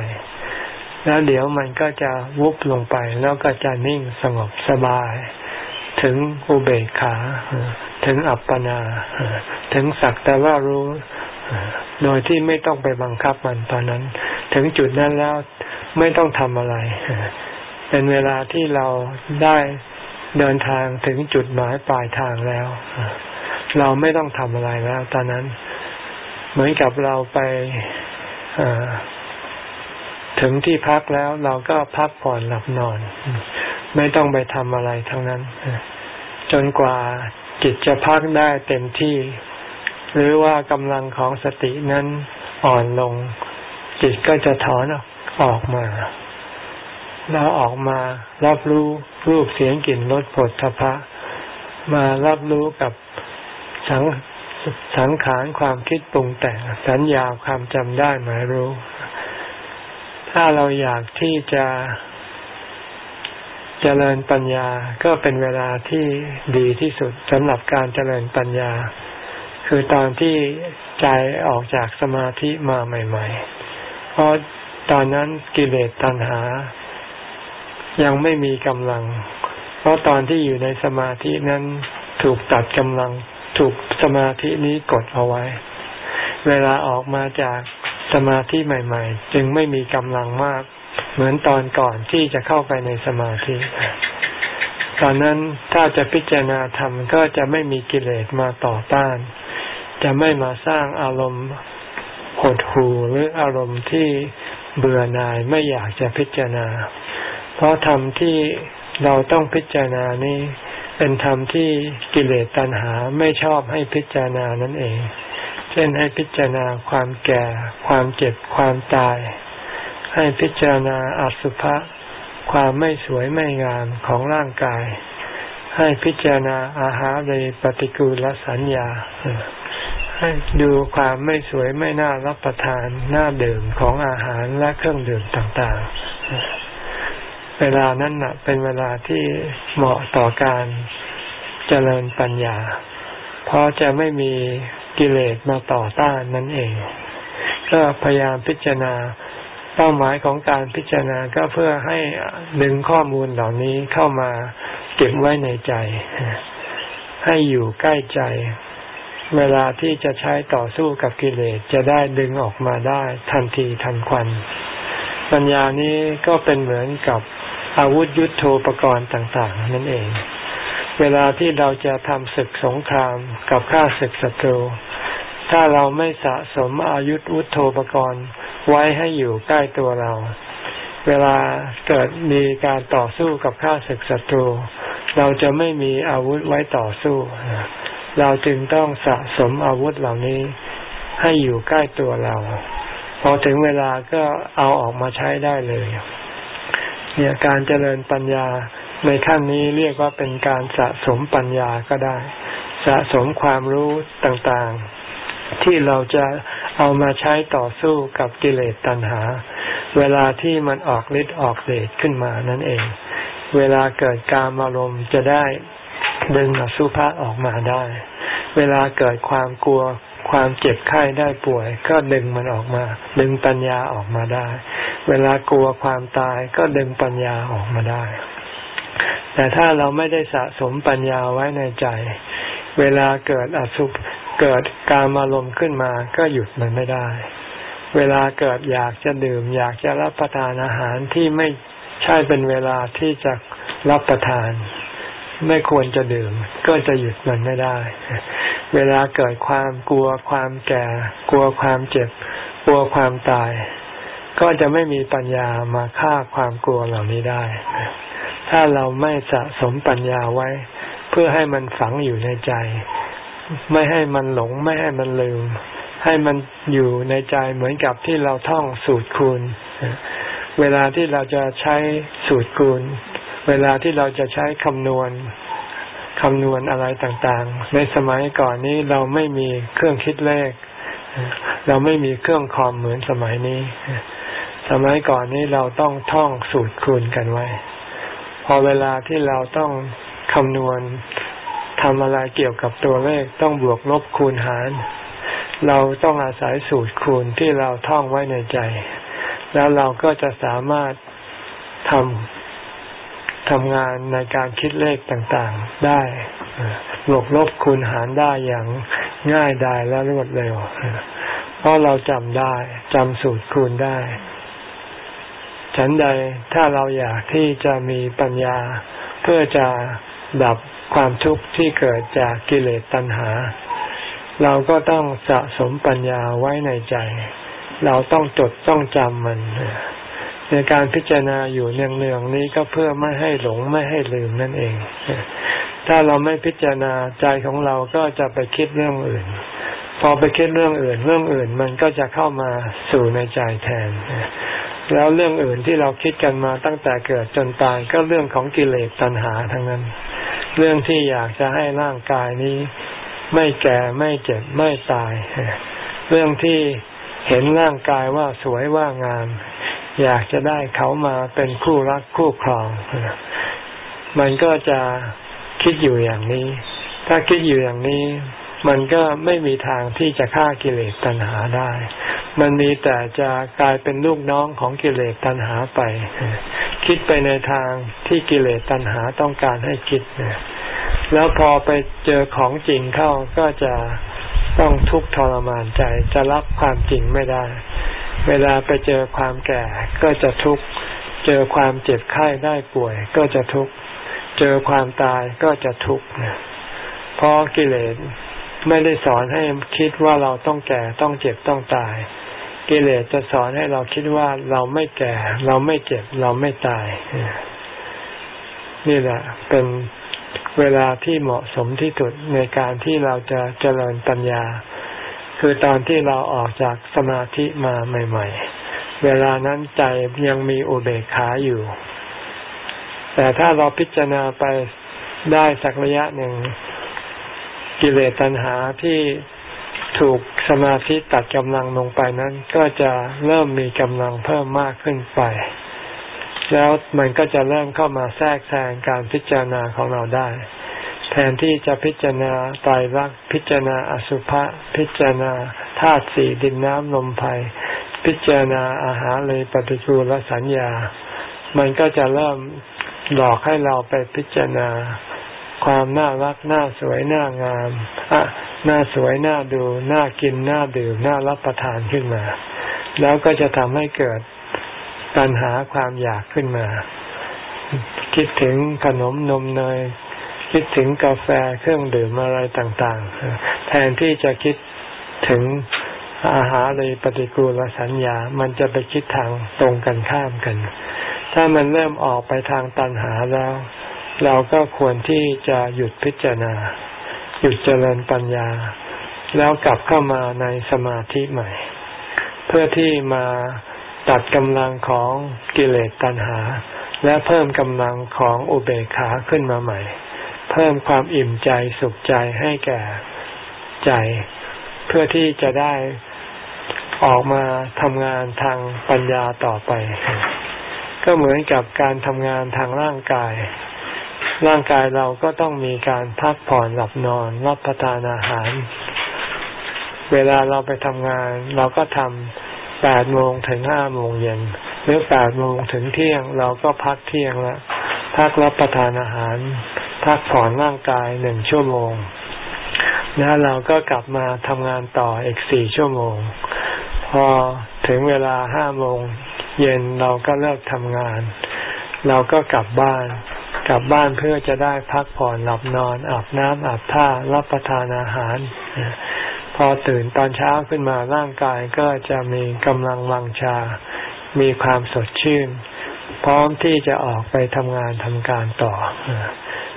Speaker 1: แล้วเดี๋ยวมันก็จะวุบลงไป แล้วก็จะนิ่งสงบสบาย ถึงอุเบกขา ถึงอัปปนา ถึงสักแต่ว่ารู้ โดยที่ไม่ต้องไปบังคับมันตอนนั้น ถึงจุดนั้นแล้วไม่ต้องทำอะไร เป็นเวลาที่เราได้เดินทางถึงจุดหมายปลายทางแล้ว เราไม่ต้องทำอะไรแล้ว ตอนนั้น เหมือนกับเราไป ถึงที่พักแล้วเราก็พักผ่อนหลับนอน ไม่ต้องไปทำอะไรทั้งนั้น จนกว่าจิตจะพักได้เต็มที่ หรือว่ากำลังของสตินั้นอ่อนลง จิตก็จะถอนออกมาเราออกมารับรู้รูปเสียงกลิ่นรสผลทพะ มารับรู้กับสังสังขารความคิดปรุงแต่งสัญญาความจำได้หมายรู้ ถ้าเราอยากที่จะเจริญปัญญาก็เป็นเวลาที่ดีที่สุดสำหรับการเจริญปัญญา คือตอนที่ใจออกจากสมาธิมาใหม่ ๆ เพราะตอนนั้นกิเลสตัณหา ยังไม่มีกำลัง เพราะตอนที่อยู่ในสมาธินั้นถูกตัดกำลัง ถูกสมาธินี้กดเอาไว้ เวลาออกมาจาก สมาธิใหม่ ๆ จึงไม่มีกำลังมาก เหมือนตอนก่อนที่จะเข้าไปในสมาธิ ตอนนั้นถ้าจะพิจารณาธรรมก็จะไม่มีกิเลสมาต่อต้าน จะไม่มาสร้างอารมณ์หดหู่หรืออารมณ์ที่เบื่อหน่ายไม่อยากจะพิจารณา เพราะธรรมที่เราต้องพิจารณานี้ เป็นธรรมที่กิเลสตัณหาไม่ชอบให้พิจารณานั่นเอง เช่นให้พิจารณาความแก่ ความเจ็บ ความตาย ให้พิจารณาอสุภะความไม่สวยไม่งามของร่างกาย ให้พิจารณาอาหารในปฏิกูลสัญญา ให้ดูความไม่สวยไม่น่ารับประทานน่าดื่มของอาหารและเครื่องดื่มต่างๆ เวลานั้นนะเป็นเวลาที่เหมาะต่อการเจริญปัญญา เพราะจะไม่มี กิเลสมาต่อต้านนั่นเอง ก็พยายามพิจารณาเป้าหมายของการพิจารณาก็เพื่อให้ดึงข้อมูลเหล่านี้เข้ามาเก็บไว้ในใจ ให้อยู่ใกล้ใจ เวลาที่จะใช้ต่อสู้กับกิเลสจะได้ดึงออกมาได้ทันทีทันควัน ปัญญานี้ก็เป็นเหมือนกับอาวุธยุโทโธปกรณ์ต่าง ๆ นั่นเอง เวลาที่เราจะทำศึกสงครามกับข้าศึกศัตรู ถ้าเราไม่สะสมอายุธวุโทโธปกรณ์ไว้ให้อยู่ใกล้ตัวเรา เวลาเกิดมีการต่อสู้กับข้าศึกศัตรู เราจะไม่มีอาวุธไว้ต่อสู้ เราจึงต้องสะสมอาวุธเหล่านี้ให้อยู่ใกล้ตัวเรา พอถึงเวลาก็เอาออกมาใช้ได้เลย เนี่ยการเจริญปัญญา ในขั้นนี้เรียกว่าเป็นการสะสมปัญญาก็ได้ สะสมความรู้ต่างๆ ที่เราจะเอามาใช้ต่อสู้กับกิเลสตัณหา เวลาที่มันออกฤทธิ์ออกเดชขึ้นมานั่นเอง เวลาเกิดการอารมณ์จะได้ดึงอสุภะออกมาได้ เวลาเกิดความกลัวความเจ็บไข้ได้ป่วย ก็ดึงมันออกมา ดึงปัญญาออกมาได้ เวลากลัวความตายก็ดึงปัญญาออกมาได้ แต่ถ้าเราไม่ได้สะสมปัญญาไว้ในใจ เวลาเกิดอสุภเกิดการอารมณ์ขึ้นมาก็หยุดมันไม่ได้ เวลาเกิดอยากจะดื่ม อยากจะรับประทานอาหารที่ไม่ใช่เป็นเวลาที่จะรับประทาน ไม่ควรจะดื่ม ก็จะหยุดมันไม่ได้ เวลาเกิดความกลัวความแก่ กลัวความเจ็บ กลัวความตาย ก็จะไม่มีปัญญามาฆ่าความกลัวเหล่านี้ได้ ถ้าเราไม่สะสมปัญญาไว้ เพื่อให้มันฝังอยู่ในใจ ไม่ให้มันหลงไม่ให้มันลืม ให้มันอยู่ในใจเหมือนกับที่เราท่องสูตรคูณ เวลาที่เราจะใช้สูตรคูณ เวลาที่เราจะใช้คำนวณคำนวณอะไรต่างๆ ในสมัยก่อนนี้เราไม่มีเครื่องคิดเลข เราไม่มีเครื่องคอมเหมือนสมัยนี้ สมัยก่อนนี้เราต้องท่องสูตรคูณกันไว้ อเวลาที่เราต้องคำนวณทำอะไรเกี่ยวกับตัวเลขต้องบวกลบคูณหาร เราต้องอาศัยสูตรคูณที่เราท่องไว้ในใจ แล้วเราก็จะสามารถทำทำงานในการคิดเลขต่างๆได้ บวกลบคูณหารได้อย่างง่ายดายและรวดเร็ว เพราะเราจำได้จำสูตรคูณได้ ฉันใดถ้าเราอยากที่จะมีปัญญา เพื่อจะดับความทุกข์ที่เกิดจากกิเลสตัณหา เราก็ต้องสะสมปัญญาไว้ในใจ เราต้องจดต้องจำมัน ในการพิจารณาอยู่เนืองๆนี้ก็เพื่อไม่ให้หลงไม่ให้ลืมนั่นเอง ถ้าเราไม่พิจารณาใจของเราก็จะไปคิดเรื่องอื่น พอไปคิดเรื่องอื่น เรื่องอื่นมันก็จะเข้ามาสู่ในใจแทน แล้วเรื่องอื่นที่เราคิดกันมาตั้งแต่เกิดจนตายก็เรื่องของกิเลสตัณหาทั้งนั้น เรื่องที่อยากจะให้ร่างกายนี้ ไม่แก่ไม่เจ็บไม่ตาย เรื่องที่เห็นร่างกายว่าสวยว่างาม อยากจะได้เขามาเป็นคู่รักคู่ครอง มันก็จะคิดอยู่อย่างนี้ ถ้าคิดอยู่อย่างนี้ มันก็ไม่มีทางที่จะฆ่ากิเลสตัณหาได้ มันมีแต่จะกลายเป็นลูกน้องของกิเลสตัณหาไป คิดไปในทางที่กิเลสตัณหาต้องการให้คิดแล้วพอไปเจอของจริงเข้าก็จะต้องทุกข์ทรมานใจจะรับความจริงไม่ได้ เวลาไปเจอความแก่ก็จะทุกข์ เจอความเจ็บไข้ได้ป่วย ก็จะทุกข์ เจอความตายก็จะทุกข์เพราะกิเลสไม่ได้สอนให้คิดว่าเราต้องแก่ต้องเจ็บต้องตาย กิเลสจะสอนให้เราคิดว่าเราไม่แก่ เราไม่เจ็บ เราไม่ตาย นี่แหละ เป็นเวลาที่เหมาะสมที่สุดในการที่เราจะเจริญปัญญา คือตอนที่เราออกจากสมาธิมาใหม่ ๆ เวลานั้นใจยังมีอุเบกขาอยู่ แต่ถ้าเราพิจารณาไปได้สักระยะหนึ่ง กิเลสตัณหาที่ ถูกสมาธิตัดกำลังลงไปนั้น ก็จะเริ่มมีกำลังเพิ่มมากขึ้นไป แล้วมันก็จะเริ่มเข้ามาแทรกแซงการพิจารณาของเราได้ แทนที่จะพิจารณาตายรักพิจารณาอสุภะพิจารณาธาตุสี่ดินน้ำลมไฟพิจารณาอาหารเลยปฏิกูลสัญญา มันก็จะเริ่มหลอกให้เราไปพิจารณา ความน่ารักน่าสวยน่างามอะน่าสวยน่าดูน่ากินน่าดื่มน่ารับประทานขึ้นมา แล้วก็จะทำให้เกิดปัญหาความอยากขึ้นมา คิดถึงขนมนมเนยคิดถึงกาแฟเครื่องดื่มอะไรต่าง ๆ แทนที่จะคิดถึงอาหารเลยปฏิกูลสัญญา มันจะไปคิดทางตรงกันข้ามกัน ถ้ามันเริ่มออกไปทางตัณหาแล้ว เราก็ควรที่จะหยุดพิจารณา หยุดเจริญปัญญา แล้วกลับเข้ามาในสมาธิใหม่ เพื่อที่มาตัดกำลังของกิเลสตัณหา และเพิ่มกำลังของอุเบกขาขึ้นมาใหม่ เพิ่มความอิ่มใจสุขใจให้แก่ใจ เพื่อที่จะได้ออกมาทำงานทางปัญญาต่อไป ก็เหมือนกับการทำงานทางร่างกาย ร่างกายเราก็ต้องมีการพักผ่อนหลับนอนรับประทานอาหาร เวลาเราไปทำงาน เราก็ทำแปดโมงถึงห้าโมงเย็นหรือแปดโมงถึงเที่ยง เราก็พักเที่ยงล้วพักรับประทานอาหาร พักผ่อนร่างกายหนึ่งชั่วโมง แล้วเราก็กลับมาทำงานต่ออีกสี่ชั่วโมง พอถึงเวลาห้าโมงเย็นเราก็เลิกทำงาน เราก็กลับบ้าน กลับบ้านเพื่อจะได้พักผ่อนหลับนอนอาบน้ำอาบท่ารับประทานอาหาร พอตื่นตอนเช้าขึ้นมาร่างกายก็จะมีกำลังวังชา มีความสดชื่น พร้อมที่จะออกไปทำงานทำการต่อ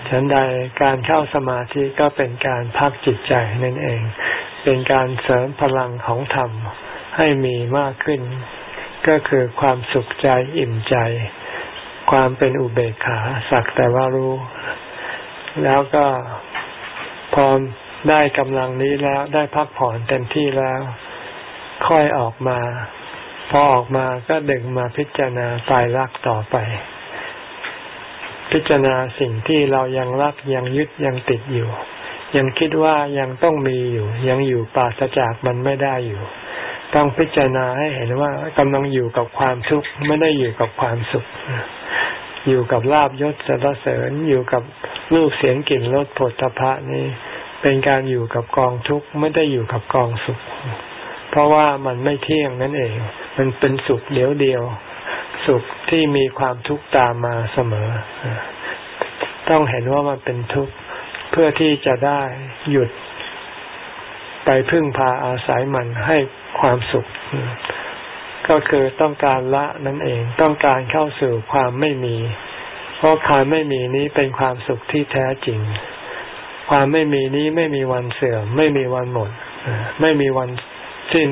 Speaker 1: ฉันใดการเข้าสมาธิก็เป็นการพักจิตใจนั่นเอง เป็นการเสริมพลังของธรรมให้มีมากขึ้น ก็คือความสุขใจอิ่มใจ ความเป็นอุเบกขาสักแต่ว่ารู้ แล้วก็พอได้กำลังนี้แล้วได้พักผ่อนเต็มที่แล้ว ค่อยออกมา พอออกมาก็ดึงมาพิจารณาตายรักต่อไป พิจารณาสิ่งที่เรายังรักยังยึดยังติดอยู่ ยังคิดว่ายังต้องมีอยู่ ยังอยู่ปราศจากมันไม่ได้อยู่ ต้องพิจารณาให้เห็นว่ากำลังอยู่กับความทุกข์ไม่ได้อยู่กับความสุข อยู่กับลาบยศสรรเสริญอยู่กับรูปเสียงกลิ่นรสผลตภะนี่เป็นการอยู่กับกองทุกข์ไม่ได้อยู่กับกองสุข เพราะว่ามันไม่เที่ยงนั่นเอง มันเป็นสุขเดียวเดียว สุขที่มีความทุกข์ตามมาเสมอ ต้องเห็นว่ามันเป็นทุกข์เพื่อที่จะได้หยุดไปพึ่งพาอาศัยมันให้ ความสุข ก็คือต้องการละนั่นเอง ต้องการเข้าสู่ความไม่มี เพราะความไม่มีนี้เป็นความสุขที่แท้จริง ความไม่มีนี้ไม่มีวันเสื่อม ไม่มีวันหมด ไม่มีวันสิ้น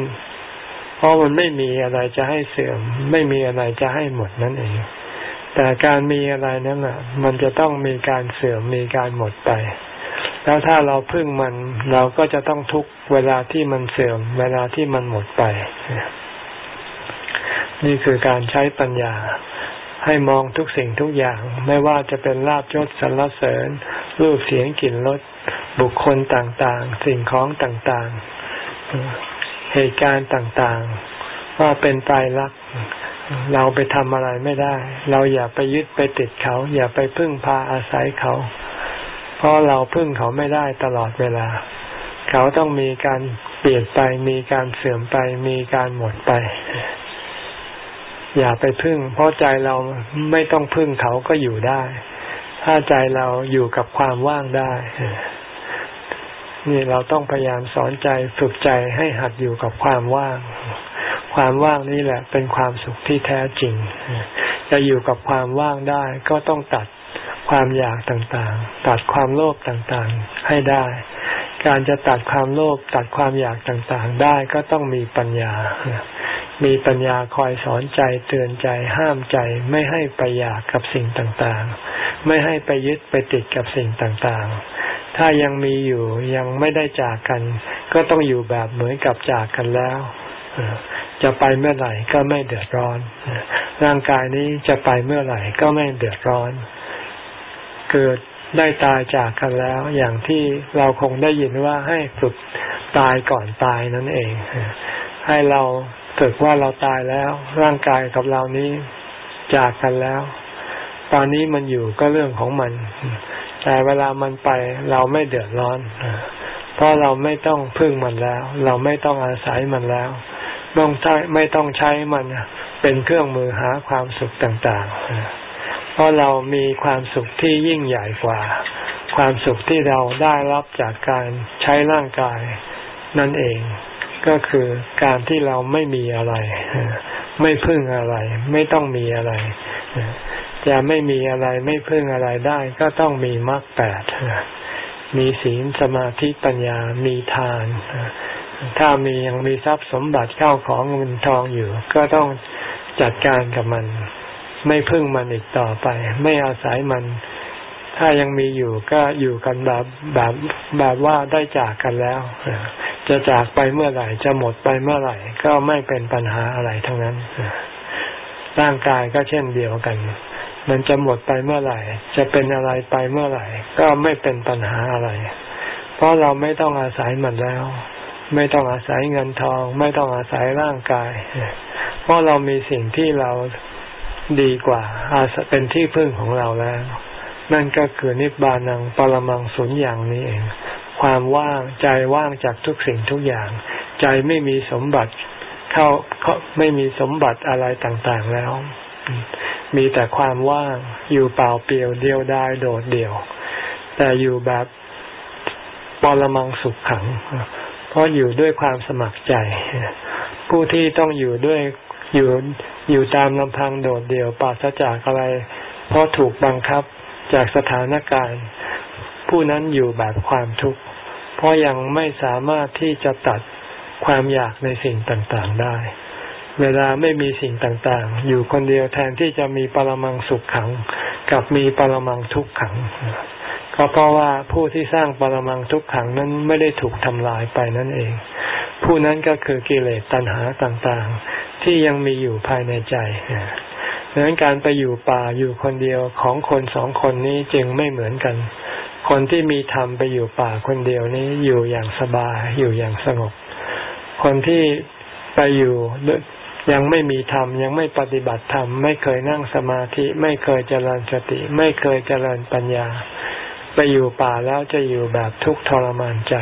Speaker 1: เพราะมันไม่มีอะไรจะให้เสื่อม ไม่มีอะไรจะให้หมดนั่นเอง แต่การมีอะไรนั้นอะ มันจะต้องมีการเสื่อมมีการหมดไปแล้วถ้าเราพึ่งมันเราก็จะต้องทุกข์ เวลาที่มันเสื่อม เวลาที่มันหมดไป นี่คือการใช้ปัญญา ให้มองทุกสิ่งทุกอย่าง ไม่ว่าจะเป็นลาบยศสรรเสริญ รูปเสียงกลิ่นรสบุคคลต่างๆ สิ่งของต่างๆ เหตุการณ์ต่างๆ ว่าเป็นตายรัก เราไปทำอะไรไม่ได้ เราอย่าไปยึดไปติดเขา อย่าไปพึ่งพาอาศัยเขา เพราะเราพึ่งเขาไม่ได้ตลอดเวลา เขาต้องมีการเปลี่ยนไป มีการเสื่อมไป มีการหมดไป อย่าไปพึ่ง เพราะใจเราไม่ต้องพึ่งเขาก็อยู่ได้ ถ้าใจเราอยู่กับความว่างได้ นี่เราต้องพยายามสอนใจฝึกใจให้หัดอยู่กับความว่าง ความว่างนี่แหละ เป็นความสุขที่แท้จริง จะอยู่กับความว่างได้ก็ต้องตัดความอยากต่างๆ ตัดความโลภต่างๆให้ได้ การจะตัดความโลภตัดความอยากต่างๆได้ก็ต้องมีปัญญา มีปัญญาคอยสอนใจเตือนใจห้ามใจไม่ให้ไปอยากกับสิ่งต่างๆ ไม่ให้ไปยึดไปติดกับสิ่งต่างๆ ถ้ายังมีอยู่ยังไม่ได้จากกัน ก็ต้องอยู่แบบเหมือนกับจากกันแล้วจะไปเมื่อไหร่ก็ไม่เดือดร้อน ร่างกายนี้จะไปเมื่อไหร่ก็ไม่เดือดร้อน เกิด ได้ตายจากกันแล้ว อย่างที่เราคงได้ยินว่าให้ฝึกตายก่อนตายนั่นเอง ให้เราฝึกว่าเราตายแล้ว ร่างกายกับเรานี้จากกันแล้ว ตอนนี้มันอยู่ก็เรื่องของมัน แต่เวลามันไปเราไม่เดือดร้อน เพราะเราไม่ต้องพึ่งมันแล้ว เราไม่ต้องอาศัยมันแล้วไม่ต้องใช้มันเป็นเครื่องมือหาความสุขต่าง ๆ เพราะเรามีความสุขที่ยิ่งใหญ่กว่า ความสุขที่เราได้รับจากการใช้ร่างกายนั่นเอง ก็คือการที่เราไม่มีอะไร ไม่พึ่งอะไร ไม่ต้องมีอะไรจะไม่มีอะไรไม่พึ่งอะไรได้ ก็ต้องมีมรรคแปดมีศีลสมาธิปัญญามีทาน ถ้ามียังมีทรัพย์สมบัติเข้าของเงินทองอยู่ ก็ต้องจัดการกับมัน ไม่พึ่งมันอีกต่อไป ไม่อาศัยมัน ถ้ายังมีอยู่ก็อยู่กันแบบแบบแบบว่าได้จากกันแล้ว จะจากไปเมื่อไหร่ จะหมดไปเมื่อไหร่ ก็ไม่เป็นปัญหาอะไรทั้งนั้น ร่างกายก็เช่นเดียวกัน มันจะหมดไปเมื่อไหร่ จะเป็นอะไรไปเมื่อไหร่ ก็ไม่เป็นปัญหาอะไร เพราะเราไม่ต้องอาศัยมันแล้วไม่ต้องอาศัยเงินทอง ไม่ต้องอาศัยร่างกาย เพราะเรามีสิ่งที่เรา ดีกว่า อาเป็นที่พึ่งของเราแล้ว นั่นก็คือนิบานังปรมังสุญญ์อย่างนี้เอง ความว่างใจว่างจากทุกสิ่งทุกอย่าง ใจไม่มีสมบัติเข้าไม่มีสมบัติอะไรต่างๆแล้ว มีแต่ความว่างอยู่เปล่าเปลี่ยวเดียวดายโดดเดี่ยว แต่อยู่แบบปรมังสุขขัง เพราะอยู่ด้วยความสมัครใจ ผู้ที่ต้องอยู่ด้วยอยู่ อยู่ตามลำพังโดดเดี่ยวปราศจากอะไร เพราะถูกบังคับจากสถานการณ์ ผู้นั้นอยู่แบบความทุกข์เพราะยังไม่สามารถที่จะตัดความอยากในสิ่งต่างๆได้ เวลาไม่มีสิ่งต่างๆ อยู่คนเดียวแทนที่จะมีปรมังสุขขัง กับมีปรมังทุกขัง ก็เพราะว่าผู้ที่สร้างปรมังทุกขังนั้นไม่ได้ถูกทำลายไปนั่นเอง ผู้นั้นก็คือกิเลสตัณหาต่างๆ ที่ยังมีอยู่ภายในใจดังนั้นการไปอยู่ป่าอยู่คนเดียวของคนสองคนนี้จึงไม่เหมือนกัน คนที่มีธรรมไปอยู่ป่าคนเดียวนี้อยู่อย่างสบายอยู่อย่างสงบ คนที่ไปอยู่ยังไม่มีธรรมยังไม่ปฏิบัติธรรม ไม่เคยนั่งสมาธิ ไม่เคยเจริญสติ ไม่เคยเจริญปัญญา ไปอยู่ป่าแล้วจะอยู่แบบทุกข์ทรมานใจ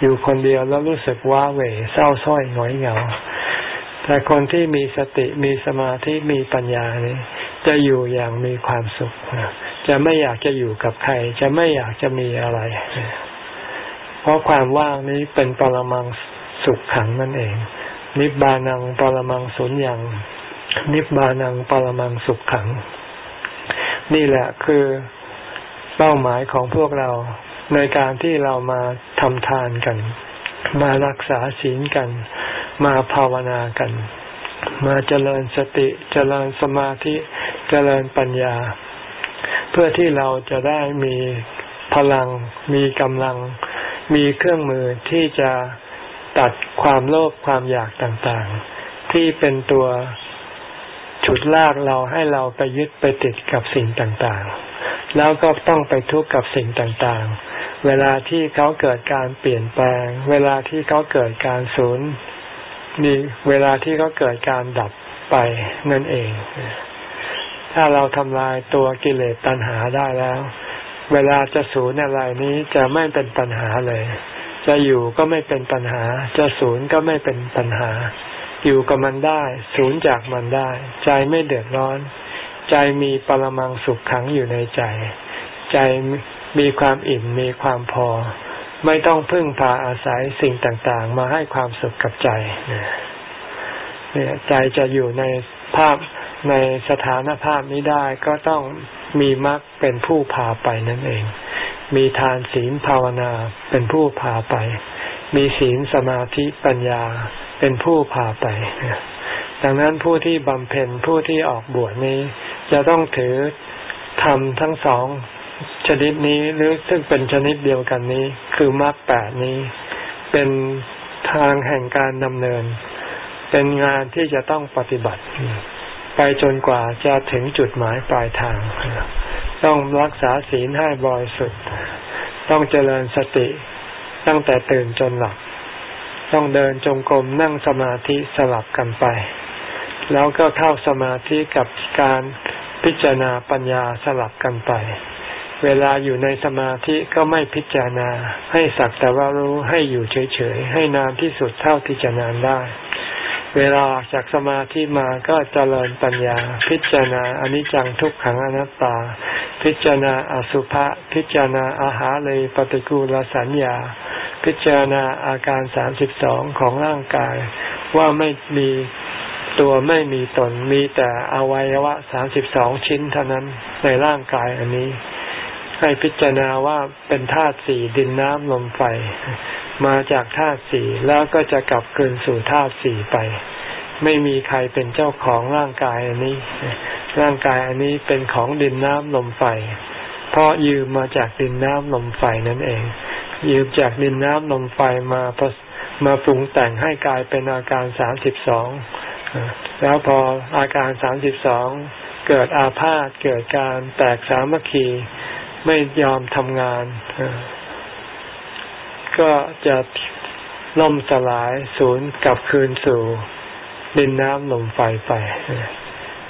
Speaker 1: อยู่คนเดียวแล้วรู้สึกว้าเหวเศร้าส้อยหงอยเหงา แต่คนที่มีสติมีสมาธิมีปัญญานี้จะอยู่อย่างมีความสุข จะไม่อยากจะอยู่กับใคร จะไม่อยากจะมีอะไร เพราะความว่างนี้เป็นปรมังสุขขังนั่นเอง นิบานังปรมังสุญญ์นิบานังปรมังสุขขัง นี่แหละคือ เป้าหมายของพวกเราในการที่เรามาทำทานกัน มารักษาศีลกัน มาภาวนากัน มาเจริญสติเจริญสมาธิเจริญปัญญา เพื่อที่เราจะได้มีพลัง มีกำลัง มีเครื่องมือที่จะตัดความโลภความอยากต่างๆ ที่เป็นตัวฉุดลากเราให้เราไปยึดไปติดกับสิ่งต่างๆ แล้วก็ต้องไปทุกข์กับสิ่งต่างๆ เวลาที่เขาเกิดการเปลี่ยนแปลง เวลาที่เขาเกิดการสูญมีเวลาที่เขาเกิดการดับไปนั่นเอง ถ้าเราทำลายตัวกิเลสตัณหาได้แล้ว เวลาจะสูญอะไรนี้จะไม่เป็นปัญหาเลย จะอยู่ก็ไม่เป็นปัญหา จะสูญก็ไม่เป็นปัญหา อยู่กับมันได้ สูญจากมันได้ ใจไม่เดือดร้อน ใจมีปรมังสุขขังอยู่ในใจ ใจมีความอิ่มมีความพอ ไม่ต้องพึ่งพาอาศัยสิ่งต่างๆ มาให้ความสุขกับใจเนี่ยใจจะอยู่ในภาพในสถานภาพนี้ได้ก็ต้องมีมรรคเป็นผู้พาไปนั่นเอง มีทานศีลภาวนาเป็นผู้พาไป มีศีลสมาธิปัญญาเป็นผู้พาไป ดังนั้นผู้ที่บำเพ็ญผู้ที่ออกบวชนี้ จะต้องถือทำทั้งสองชนิดนี้หรือซึ่งเป็นชนิดเดียวกันนี้ คือมรรคแปดนี้ เป็นทางแห่งการดำเนิน เป็นงานที่จะต้องปฏิบัติ ไปจนกว่าจะถึงจุดหมายปลายทาง ต้องรักษาศีลให้บริสุทธิ์ต้องเจริญสติตั้งแต่ตื่นจนหลับ ต้องเดินจงกรมนั่งสมาธิสลับกันไป แล้วก็เข้าสมาธิกับการ พิจารณาปัญญาสลับกันไป เวลาอยู่ในสมาธิก็ไม่พิจารณา ให้สักแต่ว่ารู้ให้อยู่เฉยๆ ให้นานที่สุดเท่าที่จะนานได้ เวลาจากสมาธิมาก็เจริญปัญญา พิจารณาอนิจจังทุกขังอนัตตา พิจารณาอสุภะพิจารณาอาหารเลยปฏิกูลสัญญา พิจารณาอาการสามสิบสองของร่างกายว่าไม่มี ตัวไม่มีตนมีแต่อวัยวะสามสิบสองชิ้นเท่านั้นในร่างกายอันนี้ ให้พิจารณาว่าเป็นธาตุสี่ดินน้ำลมไฟ มาจากธาตุสี่แล้วก็จะกลับคืนสู่ธาตุสี่ไป ไม่มีใครเป็นเจ้าของร่างกายอันนี้ ร่างกายอันนี้เป็นของดินน้ำลมไฟ เพราะยืมมาจากดินน้ำลมไฟนั่นเอง ยืมจากดินน้ำลมไฟมามาปรุงแต่งให้กลายเป็นอาการสามสิบสอง แล้วพออาการสามสิบสองเกิดอาพาธเกิดการแตกสามัคคีไม่ยอมทำงาน ก็จะล่มสลายศูนย์กลับคืนสู่ดินน้ำลมไฟไป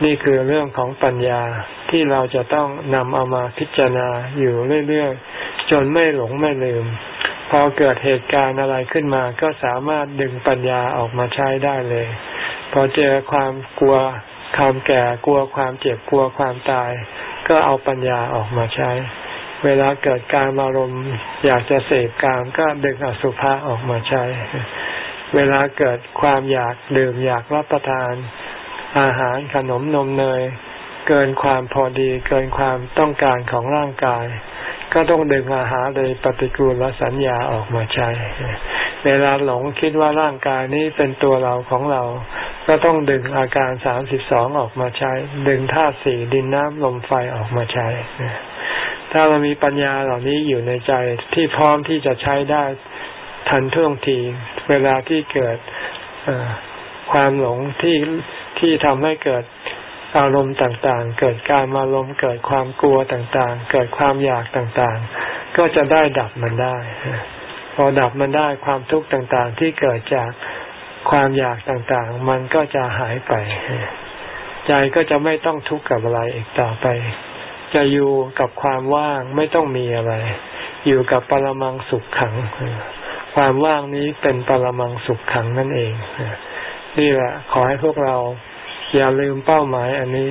Speaker 1: นี่คือเรื่องของปัญญาที่เราจะต้องนำเอามาพิจารณาอยู่เรื่อยๆ จนไม่หลงไม่ลืม พอเกิดเหตุการณ์อะไรขึ้นมา ก็สามารถดึงปัญญาออกมาใช้ได้เลย พอเจอความกลัวความแก่กลัวความเจ็บกลัวความตาย ก็เอาปัญญาออกมาใช้ เวลาเกิดการอารมณ์อยากจะเสพกามก็ดึงอสุภะออกมาใช้ เวลาเกิดความอยากดื่มอยากรับประทาน อาหารขนมนมเนย เกินความพอดีเกินความต้องการของร่างกาย ก็ต้องดึงอาหารเลยปฏิกูลสัญญาออกมาใช้ เวลาหลงคิดว่าร่างกายนี้เป็นตัวเราของเรา ก็ต้องดึงอาการสามสิบสองออกมาใช้ ดึงธาตุสี่ดินน้ำลมไฟออกมาใช้ ถ้าเรามีปัญญาเหล่านี้อยู่ในใจที่พร้อมที่จะใช้ได้ทันท่วงที เวลาที่เกิดความหลงที่ที่ทำให้เกิด อารมณ์ต่างๆ เกิดการอารมณ์เกิดความกลัวต่างๆ เกิดความอยากต่างๆ ก็จะได้ดับมันได้ พอดับมันได้ความทุกข์ต่างๆ ที่เกิดจากความอยากต่างๆ มันก็จะหายไป ใจก็จะไม่ต้องทุกข์กับอะไรอีกต่อไป จะอยู่กับความว่างไม่ต้องมีอะไร อยู่กับปรมังสุขขัง ความว่างนี้เป็นปรมังสุขขังนั่นเองนี่แหละขอให้พวกเรา อย่าลืมเป้าหมายอันนี้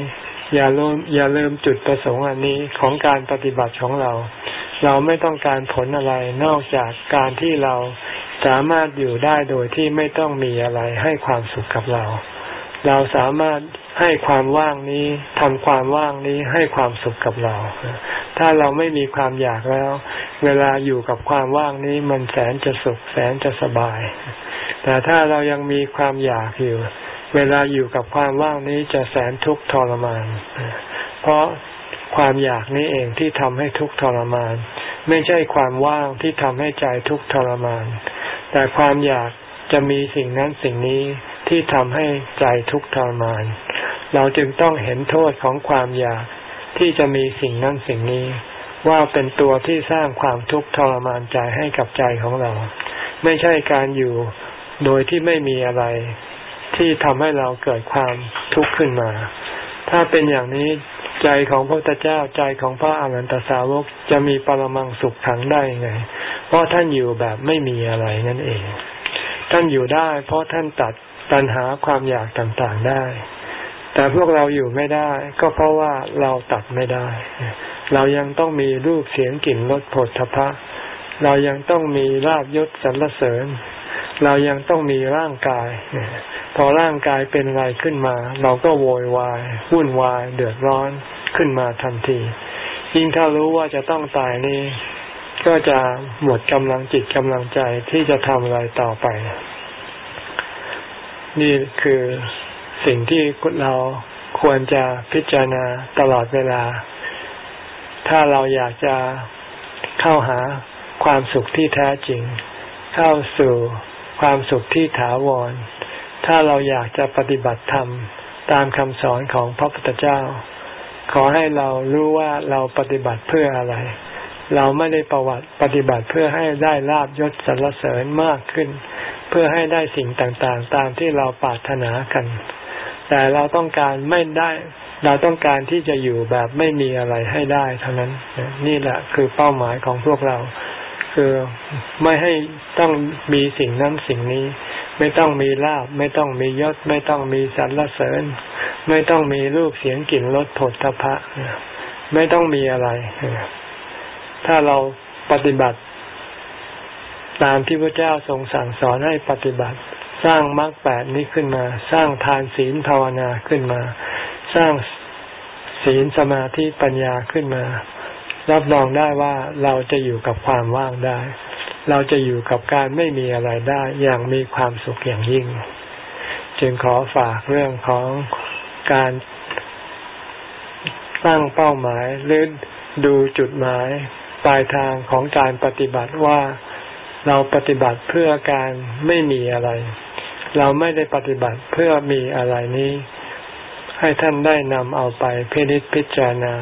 Speaker 1: อย่าลืมอย่าลืมจุดประสงค์อันนี้ของการปฏิบัติของเรา เราไม่ต้องการผลอะไรนอกจากการที่เราสามารถอยู่ได้โดยที่ไม่ต้องมีอะไรให้ความสุขกับเรา เราสามารถให้ความว่างนี้ทำความว่างนี้ให้ความสุขกับเรา ถ้าเราไม่มีความอยากแล้ว เวลาอยู่กับความว่างนี้มันแสนจะสุขแสนจะสบาย แต่ถ้าเรายังมีความอยากอยู่ เวลาอยู่กับความว่างนี้จะแสนทุกข์ทรมาน เพราะความอยากนี้เองที่ทำให้ทุกข์ทรมาน ไม่ใช่ความว่างที่ทำให้ใจทุกข์ทรมาน แต่ความอยากจะมีสิ่งนั้นสิ่งนี้ที่ทำให้ใจทุกข์ทรมาน เราจึงต้องเห็นโทษของความอยากที่จะมีสิ่งนั้นสิ่งนี้ ว่าเป็นตัวที่สร้างความทุกข์ทรมานใจให้กับใจของเรา ไม่ใช่การอยู่โดยที่ไม่มีอะไร ที่ทำให้เราเกิดความทุกข์ขึ้นมา ถ้าเป็นอย่างนี้ใจของพระพุทธเจ้าใจของพระอรหันตสาวกจะมีปรมังสุขขังได้ยังไงพราะท่านอยู่แบบไม่มีอะไรนั่นเอง ท่านอยู่ได้ เพราะท่านตัดตัณหาความอยากต่างๆได้ แต่พวกเราอยู่ไม่ได้ ก็เพราะว่าเราตัดไม่ได้ เรายังต้องมีรูปเสียงกลิ่นรสผลทพะ เรายังต้องมีลาบยศสรรเสริญ เรายังต้องมีร่างกาย พอร่างกายเป็นอะไรขึ้นมา เราก็โวยวายวุ่นวาย เดือดร้อนขึ้นมาทันที ยิ่งถ้ารู้ว่าจะต้องตายนี่ก็จะหมดกำลังจิตกำลังใจที่จะทำอะไรต่อไป นี่คือสิ่งที่เราควรจะพิจารณาตลอดเวลา ถ้าเราอยากจะเข้าหาความสุขที่แท้จริง เข้าสู่ ความสุขที่ถาวร ถ้าเราอยากจะปฏิบัติธรรมตามคำสอนของพระพุทธเจ้า ขอให้เรารู้ว่าเราปฏิบัติเพื่ออะไร เราไม่ได้ประวัติปฏิบัติเพื่อให้ได้ลาบยศสรรเสริญมากขึ้น เพื่อให้ได้สิ่งต่างๆ ตามที่เราปรารถนากัน แต่เราต้องการไม่ได้เราต้องการที่จะอยู่แบบไม่มีอะไรให้ได้เท่านั้น นี่แหละคือเป้าหมายของพวกเรา คือไม่ให้ต้องมีสิ่งนั้นสิ่งนี้ ไม่ต้องมีลาบ ไม่ต้องมียศ ไม่ต้องมีสรรเสริญ ไม่ต้องมีรูปเสียงกลิ่นรสผลทพะไม่ต้องมีอะไร ถ้าเราปฏิบัติ ตามที่พระเจ้าทรงสั่งสอนให้ปฏิบัติ สร้างมรรคแปดนี้ขึ้นมา สร้างทานศีลภาวนาขึ้นมา สร้างศีลสมาธิปัญญาขึ้นมา รับรองได้ว่าเราจะอยู่กับความว่างได้ เราจะอยู่กับการไม่มีอะไรได้อย่างมีความสุขอย่างยิ่ง จึงขอฝากเรื่องของการตั้งเป้าหมายหรือดูจุดหมายปลายทางของการปฏิบัติว่าเราปฏิบัติเพื่อการไม่มีอะไร เราไม่ได้ปฏิบัติเพื่อมีอะไรนี้ ให้ท่านได้นำเอาไปพิจิตพิจารณา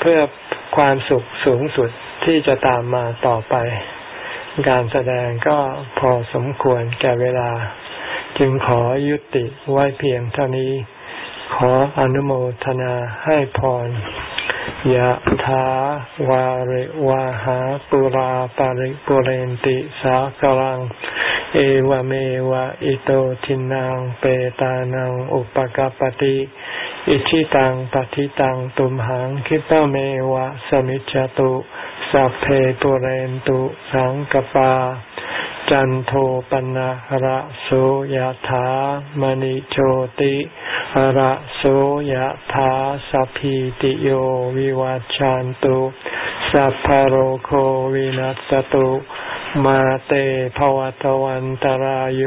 Speaker 1: เพื่อ ความสุขสูงสุดที่จะตามมาต่อไป การแสดงก็พอสมควรแก่เวลา จึงขอยุติไว้เพียงเท่านี้ ขออนุโมทนาให้พรยะถาวาริวาหาปุราปาริปุเรนติสากลัง เอวเมวะอิโตทินังเปตานังอุปกปติ อิชิตังปฏิตังตุมหังคิปะเมวะสมิจจตุสัพเพปุเรนตุสังกปา จันโทปนะระโสยถามณิโชติระโสยถาสัพพิติโยวิวัจจันตุสัพพโรโควินัสตุมาเตภวตวันตารโย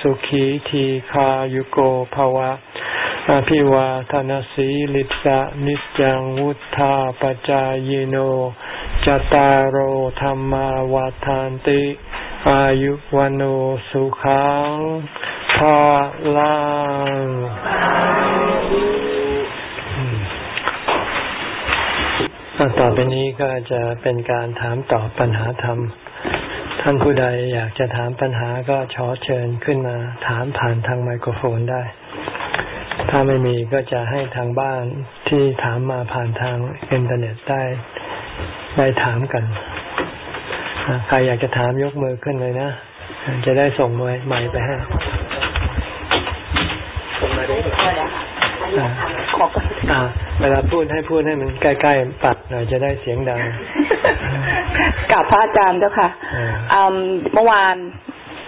Speaker 1: สุขีทีขายุโกภวะ อภิวาทนสีลิสะนิจังวุธาปจายโน จตารโหธรรมาวาทานติ อายุวันโอสุขังภาลังต่อไปนี้ก็จะเป็นการถามตอบปัญหาธรรม ท่านผู้ใดอยากจะถามปัญหาก็ขอเชิญขึ้นมาถามผ่านทางไมโครโฟนได้ ถ้าไม่มีก็จะให้ทางบ้านที่ถามมาผ่านทางอินเทอร์เน็ตได้ได้ถามกันใครอยากจะถามยกมือขึ้นเลยนะ จะได้ส่งมือใหม่ไปให้ส่งมาได้ขอบเวลาพูดให้พูดให้มันใกล้ๆปัดหน่อยจะได้เสียงดัง
Speaker 2: กับพระอาจารย์เจ้าค่ะเมื่อวาน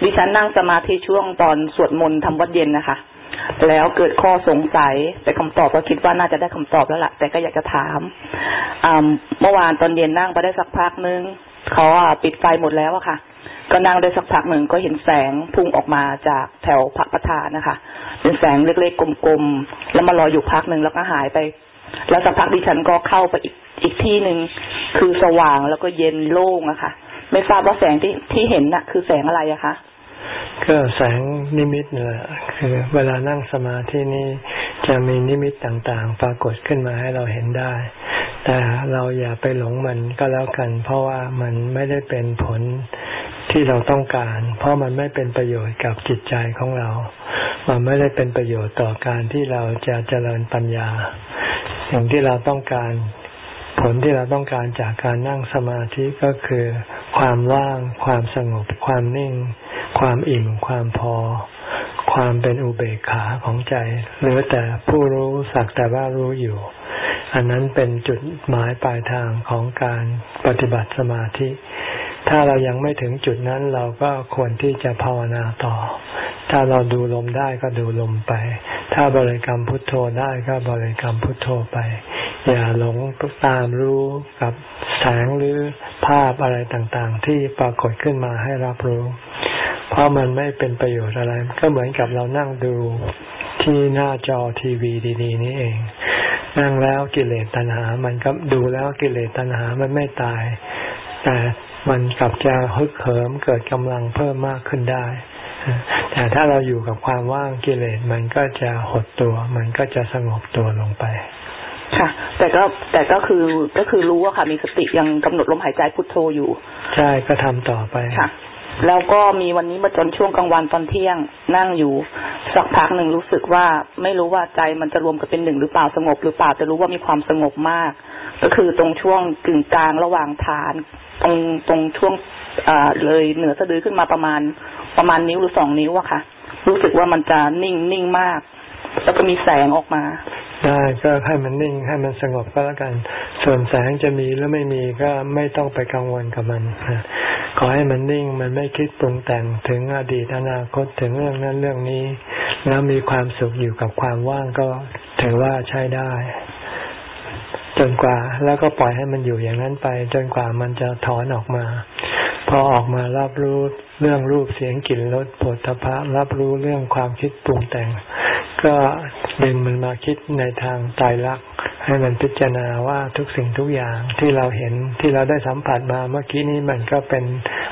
Speaker 2: ดิฉันนั่งสมาธิช่วงตอนสวดมนต์ทำวัดเย็นนะคะ แล้วเกิดข้อสงสัย แต่คำตอบก็คิดว่าน่าจะได้คำตอบแล้วล่ะ แต่ก็อยากจะถามเมื่อวานตอนเย็นนั่งไปได้สักพักนึงเขาปิดไฟหมดแล้วอะค่ะ ก็นั่งได้สักพักหนึ่งก็เห็นแสงพุ่งออกมาจากแถวพระประธานนะคะ เป็นแสงเล็กๆกลมๆแล้วมารอยอยู่พักหนึ่งแล้วก็หายไป แล้วสักพักดิฉันก็เข้าไปอีกอีกที่หนึ่งคือสว่างแล้วก็เย็นโล่งอะค่ะ ไม่ทราบว่าแสงที่ที่เห็นน่ะ คือแสงอะไรอะคะ
Speaker 1: ก็แสงนิมิตนี่ยคือ เวลานั่งสมาธินี่จะมีนิมิตต่างๆ ปรากฏขึ้นมาให้เราเห็นได้ แต่เราอย่าไปหลงมันก็แล้วกัน เพราะว่ามันไม่ได้เป็นผลที่เราต้องการ เพราะมันไม่เป็นประโยชน์กับจิตใจของเรา มันไม่ได้เป็นประโยชน์ต่อการที่เราจะเจริญปัญญา สิ่งที่เราต้องการผลที่เราต้องการจากการนั่งสมาธิก็คือ ความว่าง ความสงบ ความนิ่ง ความอิ่มความพอ ความเป็นอุเบกขาของใจหรือแต่ผู้รู้สักแต่ว่ารู้อยู่ อันนั้นเป็นจุดหมายปลายทางของการปฏิบัติสมาธิ ถ้าเรายังไม่ถึงจุดนั้นเราก็ควรที่จะภาวนาต่อ ถ้าเราดูลมได้ก็ดูลมไป ถ้าบริกรรมพุทโธได้ก็บริกรรมพุทโธไปอย่าหลงตามรู้กับแสงหรือภาพอะไรต่างๆ ที่ปรากฏขึ้นมาให้รับรู้ ราะมันไม่เป็นประโยชน์อะไร ก็เหมือนกับเรานั่งดูที่หน้าจอทีวีดีๆ นี่เอง นั่งแล้วกิเลสตัณหา มันก็ดูแล้วกิเลสตัณหามันไม่ตาย แต่มันกลับจะฮึกเหิมเกิดกำลังเพิ่มมากขึ้นได้ แต่ถ้าเราอยู่กับความว่างกิเลสมันก็จะหดตัว มันก็จะสงบตัวลงไป
Speaker 2: ค่ะ แต่ก็แต่ก็คือก็คือรู้ว่าค่ะมีสติยังกำหนดลมหายใจพุทโธอยู่
Speaker 1: ใช่ก็ทำต่อไป
Speaker 2: ค่ะ แล้วก็มีวันนี้มาจนช่วงกลางวันตอนเที่ยงนั่งอยู่สักพักหนึ่งรู้สึกว่าไม่รู้ว่าใจมันจะรวมกันเป็นหนึ่งหรือเปล่าสงบหรือเปล่าแต่รู้ว่ามีความสงบมาก ก็คือตรงช่วงกึ่งกลางระหว่างฐาน ตรงตรงช่วงอ่าเลยเหนือสะดือขึ้นมาประมาณประมาณนิ้วหรือสองนิ้วอะค่ะ รู้สึกว่ามันจะนิ่งนิ่งมาก แล้วก็มีแสงออกมา
Speaker 1: ได้ก็ให้มันนิ่งให้มันสงบก็แล้วกัน ส่วนแสงจะมีหรือไม่มีก็ไม่ต้องไปกังวลกับมันขอให้มันนิ่งมันไม่คิดปรุงแต่งถึงอดีตอนาคตถึงเรื่องนั้นเรื่องนี้ แล้วมีความสุขอยู่กับความว่างก็ถือว่าใช้ได้ จนกว่าแล้วก็ปล่อยให้มันอยู่อย่างนั้นไป จนกว่ามันจะถอนออกมา พอออกมารับรู้เรื่องรูปเสียงกลิ่นรสผลทพะรับรู้เรื่องความคิดปรุงแต่ง ก็ดึงมันมาคิดในทางตายรัก ให้มันพิจารณาว่าทุกสิ่งทุกอย่างที่เราเห็นที่เราได้สัมผัสมาเมื่อกี้นี้มันก็เป็น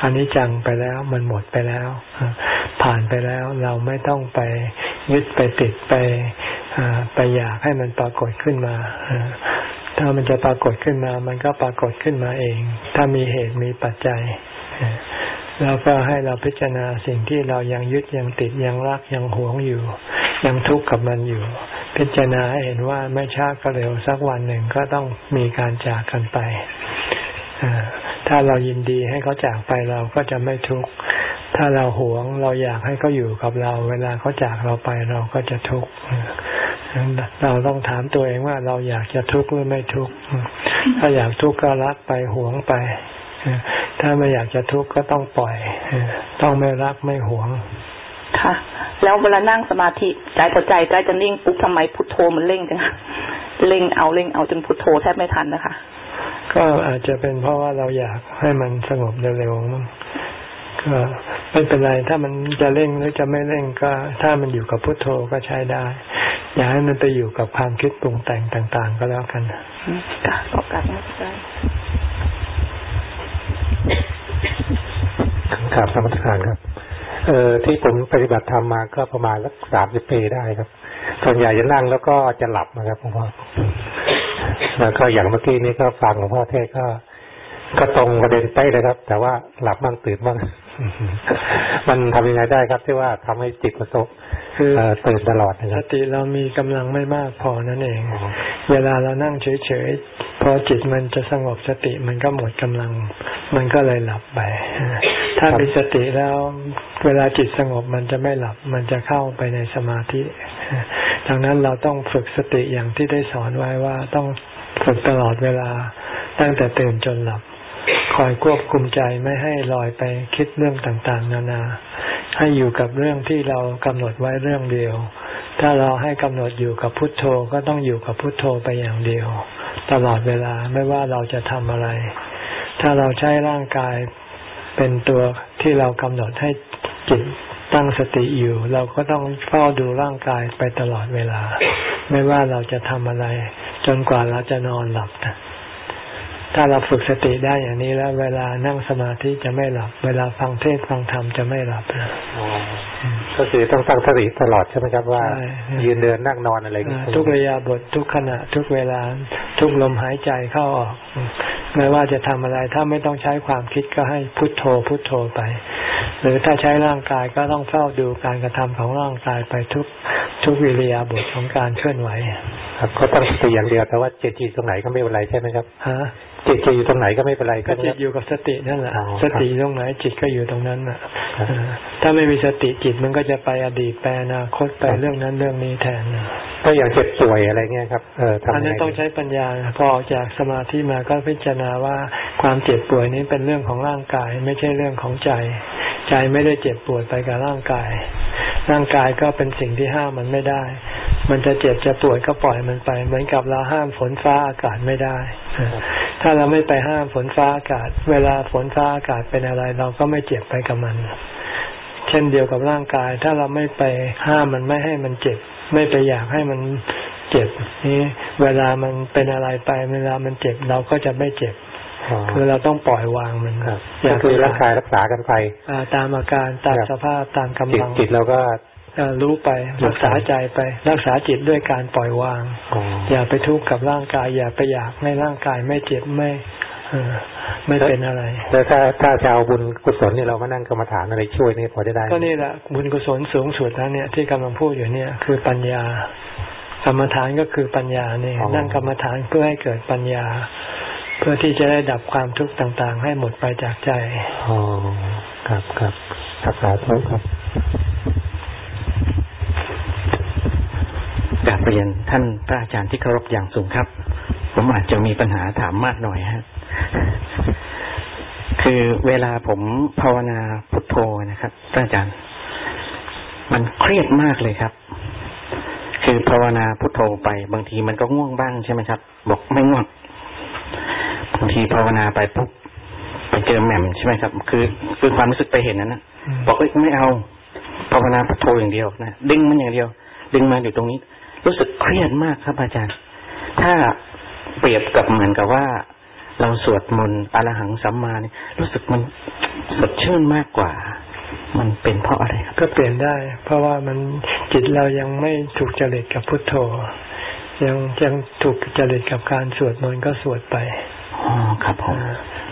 Speaker 1: อนิจจังไปแล้ว มันหมดไปแล้ว ผ่านไปแล้วเราไม่ต้องไปยึดไปติดไปไปอยากให้มันปรากฏขึ้นมา ถ้ามันจะปรากฏขึ้นมา มันก็ปรากฏขึ้นมาเอง ถ้ามีเหตุมีปัจจัยแล้วก็ให้เราพิจารณาสิ่งที่เรายังยึดยังติดยังรักยังหวงอยู่ ยังทุกข์กับมันอยู่ พิจารณาเห็นว่าไม่ช้าก็เร็วสักวันหนึ่งก็ต้องมีการจากกันไปถ้าเรายินดีให้เขาจากไปเราก็จะไม่ทุกข์ถ้าเราหวงเราอยากให้เขาอยู่กับเรา เวลาเขาจากเราไปเราก็จะทุกข์เราต้องถามตัวเองว่าเราอยากจะทุกข์หรือไม่ทุกข์ถ้าอยากทุกข์ก็รักไปหวงไปถ้าไม่อยากจะทุกข์ก็ต้องปล่อย ต้องไม่รักไม่หวง
Speaker 2: ค่ะ แล้วเวลานั่งสมาธิใจพอใจใกล้จะนิ่งปุ๊บทำไมพุทโธมันเร่งจังเร่งเอาเร่งเอาจนพุทโธแทบไม่ทันนะคะ
Speaker 1: ก็อาจจะเป็นเพราะว่าเราอยากให้มันสงบเร็วๆมั้งก็ไม่เป็นไรถ้ามันจะเร่งหรือจะไม่เร่งก็ ถ้ามันอยู่กับพุทโธก็ใช้ได้ อย่าให้มันไปอยู่กับความคิดปรุงแต่งต่าง ๆ ก็แล้วกัน
Speaker 2: ค่ะขอบคุณนะ
Speaker 3: ครับสมรทานครับ เอ่อที่ผมปฏิบัติธรรมมาก็ประมาณสักสามสิบปีได้ครับ ส่วนใหญ่จะนั่งแล้วก็จะหลับนะครับหลวงพ่อแล้วก็อย่างเมื่อกี้นี้ก็ฟังหลวงพ่อเทศก็ ก็ตรงประเด็นเป๊ะเลยครับ แต่ว่าหลับบ้างตื่นบ้างมันทำยังไงได้ครับ ที่ว่าทำให้จิตประสบคือตื่นตลอดนะค
Speaker 1: รับสติเรามีกำลังไม่มากพอนั่นเอง เวลาเรานั่งเฉยๆพ อจิตมันจะสงบสติมันก็หมดกำลัง มันก็เลยหลับไป ถ้ามีสติแล้วเวลาจิตสงบมันจะไม่หลับ มันจะเข้าไปในสมาธิดังนั้นเราต้องฝึกสติอย่างที่ได้สอนไว้ว่าต้องฝึกตลอดเวลาตั้งแต่ตื่นจนหลับ คอยควบคุมใจไม่ให้ลอยไปคิดเรื่องต่างๆ นานา ให้อยู่กับเรื่องที่เรากำหนดไว้เรื่องเดียว ถ้าเราให้กำหนดอยู่กับพุทโธก็ต้องอยู่กับพุทโธไปอย่างเดียว ตลอดเวลาไม่ว่าเราจะทำอะไร ถ้าเราใช้ร่างกายเป็นตัวที่เรากำหนดให้จิตตั้งสติอยู่ เราก็ต้องเฝ้าดูร่างกายไปตลอดเวลา ไม่ว่าเราจะทำอะไร จนกว่าเราจะนอนหลับ ถ้าเราฝึกสติได้อย่างนี้แล้ว เวลานั่งสมาธิจะไม่หลับ เวลาฟังเทศฟังธรรมจะไม่หลับ
Speaker 3: ก็คือต้องตั้งสติตลอดใช่ไหมครับว่า ยืนเดินนั่งนอนอะไร
Speaker 1: ทุกระยะบททุกขณะ ทุกเวลาทุกลมหายใจเข้าออกไม่ว่าจะทำอะไรถ้าไม่ต้องใช้ความคิดก็ให้พุทโธ พุทโธไป หรือถ้าใช้ร่างกายก็ต้องเฝ้าดูการกระทำของร่างกายไปทุกทุกวิริยาบทของการเคลื่อนไหว
Speaker 3: ครับก็ต้องสติอย่างเดียวแต่ว่าเจตจิตตรงไหนก็ไม่เป็นไรใช่ไหมครับฮะจิตจะอยู่ตรงไหนก็ไม่เป็นไร
Speaker 1: ก็จิตอยู่กับสตินั่นแหละสติตรงไหนจิตก็อยู่ตรงนั้นอะถ้าไม่มีสติจิตมันก็จะไปอดีตไปอนาคตไปเรื่องนั้นเรื่องนี้แทน
Speaker 3: ก็อย่างเจ็บป่วยอะไรเงี้ยครับเออ
Speaker 1: อันนี้ต้องใช้ปัญญาพอออกจากสมาธิมาก็พิจารณาว่าความเจ็บป่วยนี้เป็นเรื่องของร่างกาย ไม่ใช่เรื่องของใจ ใจไม่ได้เจ็บปวดไปกับร่างกาย ร่างกายก็เป็นสิ่งที่ห้ามมันไม่ได้ มันจะเจ็บจะปวดก็ปล่อยมันไป เหมือนกับเราห้ามฝนฟ้าอากาศไม่ได้ ถ้าเราไม่ไปห้ามฝนฟ้าอากาศ เวลาฝนฟ้าอากาศเป็นอะไร เราก็ไม่เจ็บไปกับมัน เช่นเดียวกับร่างกาย ถ้าเราไม่ไปห้ามมันไม่ให้มันเจ็บ ไม่ไปอยากให้มันเจ็บนี่เวลามันเป็นอะไรไป เวลามันเจ็บเราก็จะไม่เจ็บคือเราต้องปล่อยวางมัน
Speaker 3: ครับอย่างคือร่างกายรักษากันไป
Speaker 1: ตามอาการตามสภาพตามกำลัง
Speaker 3: จิตเราก็
Speaker 1: รู้ไปรักษาใจไป รักษาจิตด้วยการปล่อยวาง อย่าไปทุกข์กับร่างกาย อย่าไปอยากให้ร่างกายไม่เจ็บไม่ไม่เป็นอะไร
Speaker 3: แล้วถ้าถ้าจะเอาบุญกุศลเนี่ยเรามานั่งกรรมฐานอะไรช่วยนี่พอได้ได้
Speaker 1: ก็นี่แหละบุญกุศลสูงสุดแล้วเนี่ยที่กำลังพูดอยู่เนี่ยคือปัญญากรรมฐานก็คือปัญญาเนี่ยนั่งกรรมฐานเพื่อให้เกิดปัญญา เพื่อที่จะได้ดับความทุกข์ต่างๆ ให้หมดไปจากใจ
Speaker 3: อ๋อครับครับรักษาทุกครับ
Speaker 4: ก ราบเรียนท่านพระอาจารย์ที่เคารพอย่างสูงครับ ผมอาจจะมีปัญหาถามมากหน่อยฮะคือเวลาผมภาวนาพุทโธนะครับพระอาจารย์ มันเครียดมากเลยครับ คือภาวนาพุทโธไป บางทีมันก็ง่วงบ้างใช่ไหมครับ บอกไม่ง่วงบางทีภาวนาไปปุ๊บไปเจอแหม่มใช่ไหมครับ คือ คือความรู้สึกไปเห็นนั้นนะบอกเอ้ยไม่เอาภาวนาพุทโธอย่างเดียวนะดึงมันอย่างเดียว ดึงมาอยู่ตรงนี้ รู้สึกเครียดมากครับอาจารย์ ถ้าเปรียบกับเหมือนกับว่า เราสวดมนต์อรหังสัมมาเนี่ยรู้สึกมันสดชื่นมากกว่า มันเป็นเพราะอะไรครับ
Speaker 1: ก็เปลี่ยนได้ เพราะว่ามันจิตเรายังไม่ถูกจริตกับพุทโธ ยังยังถูกจริตกับการสวดมนต์ก็สวดไป
Speaker 4: อ๋อครับผม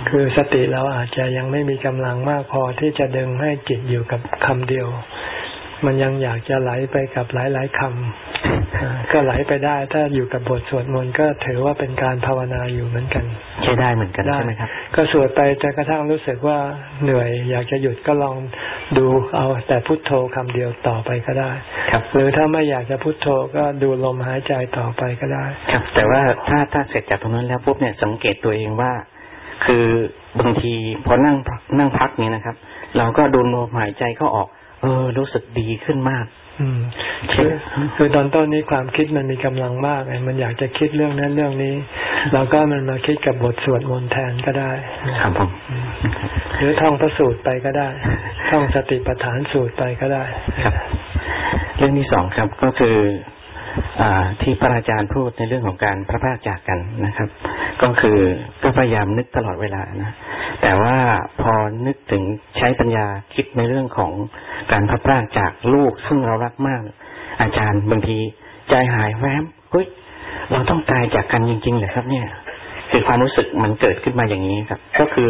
Speaker 1: คือสติเราอาจจะยังไม่มีกำลังมากพอที่จะดึงให้จิตอยู่กับคำเดียว มันยังอยากจะไหลไปกับหลาย ๆคำก็ไหลไปได้ ถ้าอยู่กับบทสวดมนต์ก็ถือว่าเป็นการภาวนาอยู่เหมือนกัน
Speaker 4: ใช่ได้เหมือนกันใช่ไหมครับ
Speaker 1: ก็สวดไปจนกระทั่งรู้สึกว่าเหนื่อย อยากจะหยุดก็ลองดูเอาแต่พุทโธคำเดียวต่อไปก็ได้
Speaker 4: ครับ
Speaker 1: หรือถ้าไม่อยากจะพุทโธก็ดูลมหายใจต่อไปก็ได้
Speaker 4: ครับ แต่ว่าถ้าถ้าเสร็จจากตรงนั้นแล้วปุ๊บเนี่ยสังเกตตัวเองว่า คือบางทีพอนั่งนั่งพักนี้นะครับ เราก็ดูลมหายใจเข้าออก เออ รู้สึกดีขึ้นมาก
Speaker 1: อืมคือคือตอนต้นนี้ความคิดมันมีกำลังมากไงมันอยากจะคิดเรื่องนั้นเรื่องนี้เราก็มันมาคิดกับบทสวดมนต์แทนก็ได้
Speaker 4: ครับผม
Speaker 1: หรือท่องพระสูตรไปก็ได้ ท่องสติปัฏฐานสูตรไปก็ได้
Speaker 4: ครับ เรื่องที่สองครับก็คืออ ที่พระอาจารย์พูดในเรื่องของการพระพากจากกันนะครับ ก็คือก็พยายามนึกตลอดเวลานะแต่ว่าพอนึกถึงใช้ปัญญาคิดในเรื่องของการพระพากจากลูก ซึ่งเรารักมาก อาจารย์บางทีใจหายแวบเฮ้ยเราต้องตายจากกันจริงๆเลยครับ เนี่ยคือความรู้สึกมันเกิดขึ้นมาอย่างนี้ครับ ก็คือ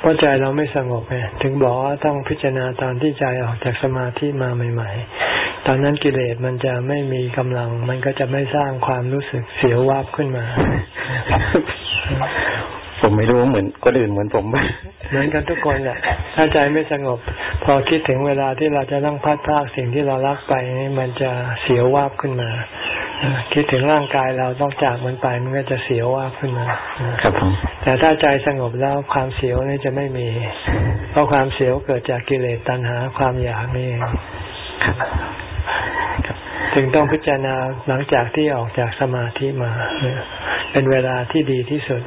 Speaker 1: เพราะใจเราไม่สงบไงถึงบอกว่าต้องพิจารณาตอนที่ใจออกจากสมาธิมาใหม่ ๆ ตอนนั้นกิเลสมันจะไม่มีกำลัง มันก็จะไม่สร้างความรู้สึกเสียววาบขึ้นมา
Speaker 4: ผมไม่รู้เหมือนคนอื่นเหมือนผม
Speaker 1: เหมือนกันทุกคนแหละถ้าใจไม่สงบ พอคิดถึงเวลาที่เราจะต้องพัดพากสิ่งที่เรารักไปนี่มันจะเสียววาบขึ้นมาคิดถึงร่างกายเราต้องจากมันไปมันก็จะเสียวว่าขึ้นมา
Speaker 4: ครับผม
Speaker 1: แต่ถ้าใจสงบแล้วความเสียวนี่จะไม่มี เพราะความเสียวเกิดจากกิเลสตัณหาความอยากนี่เอง ถึงต้องพิจารณาหลังจากที่ออกจากสมาธิมา เป็นเวลาที่ดีที่สุด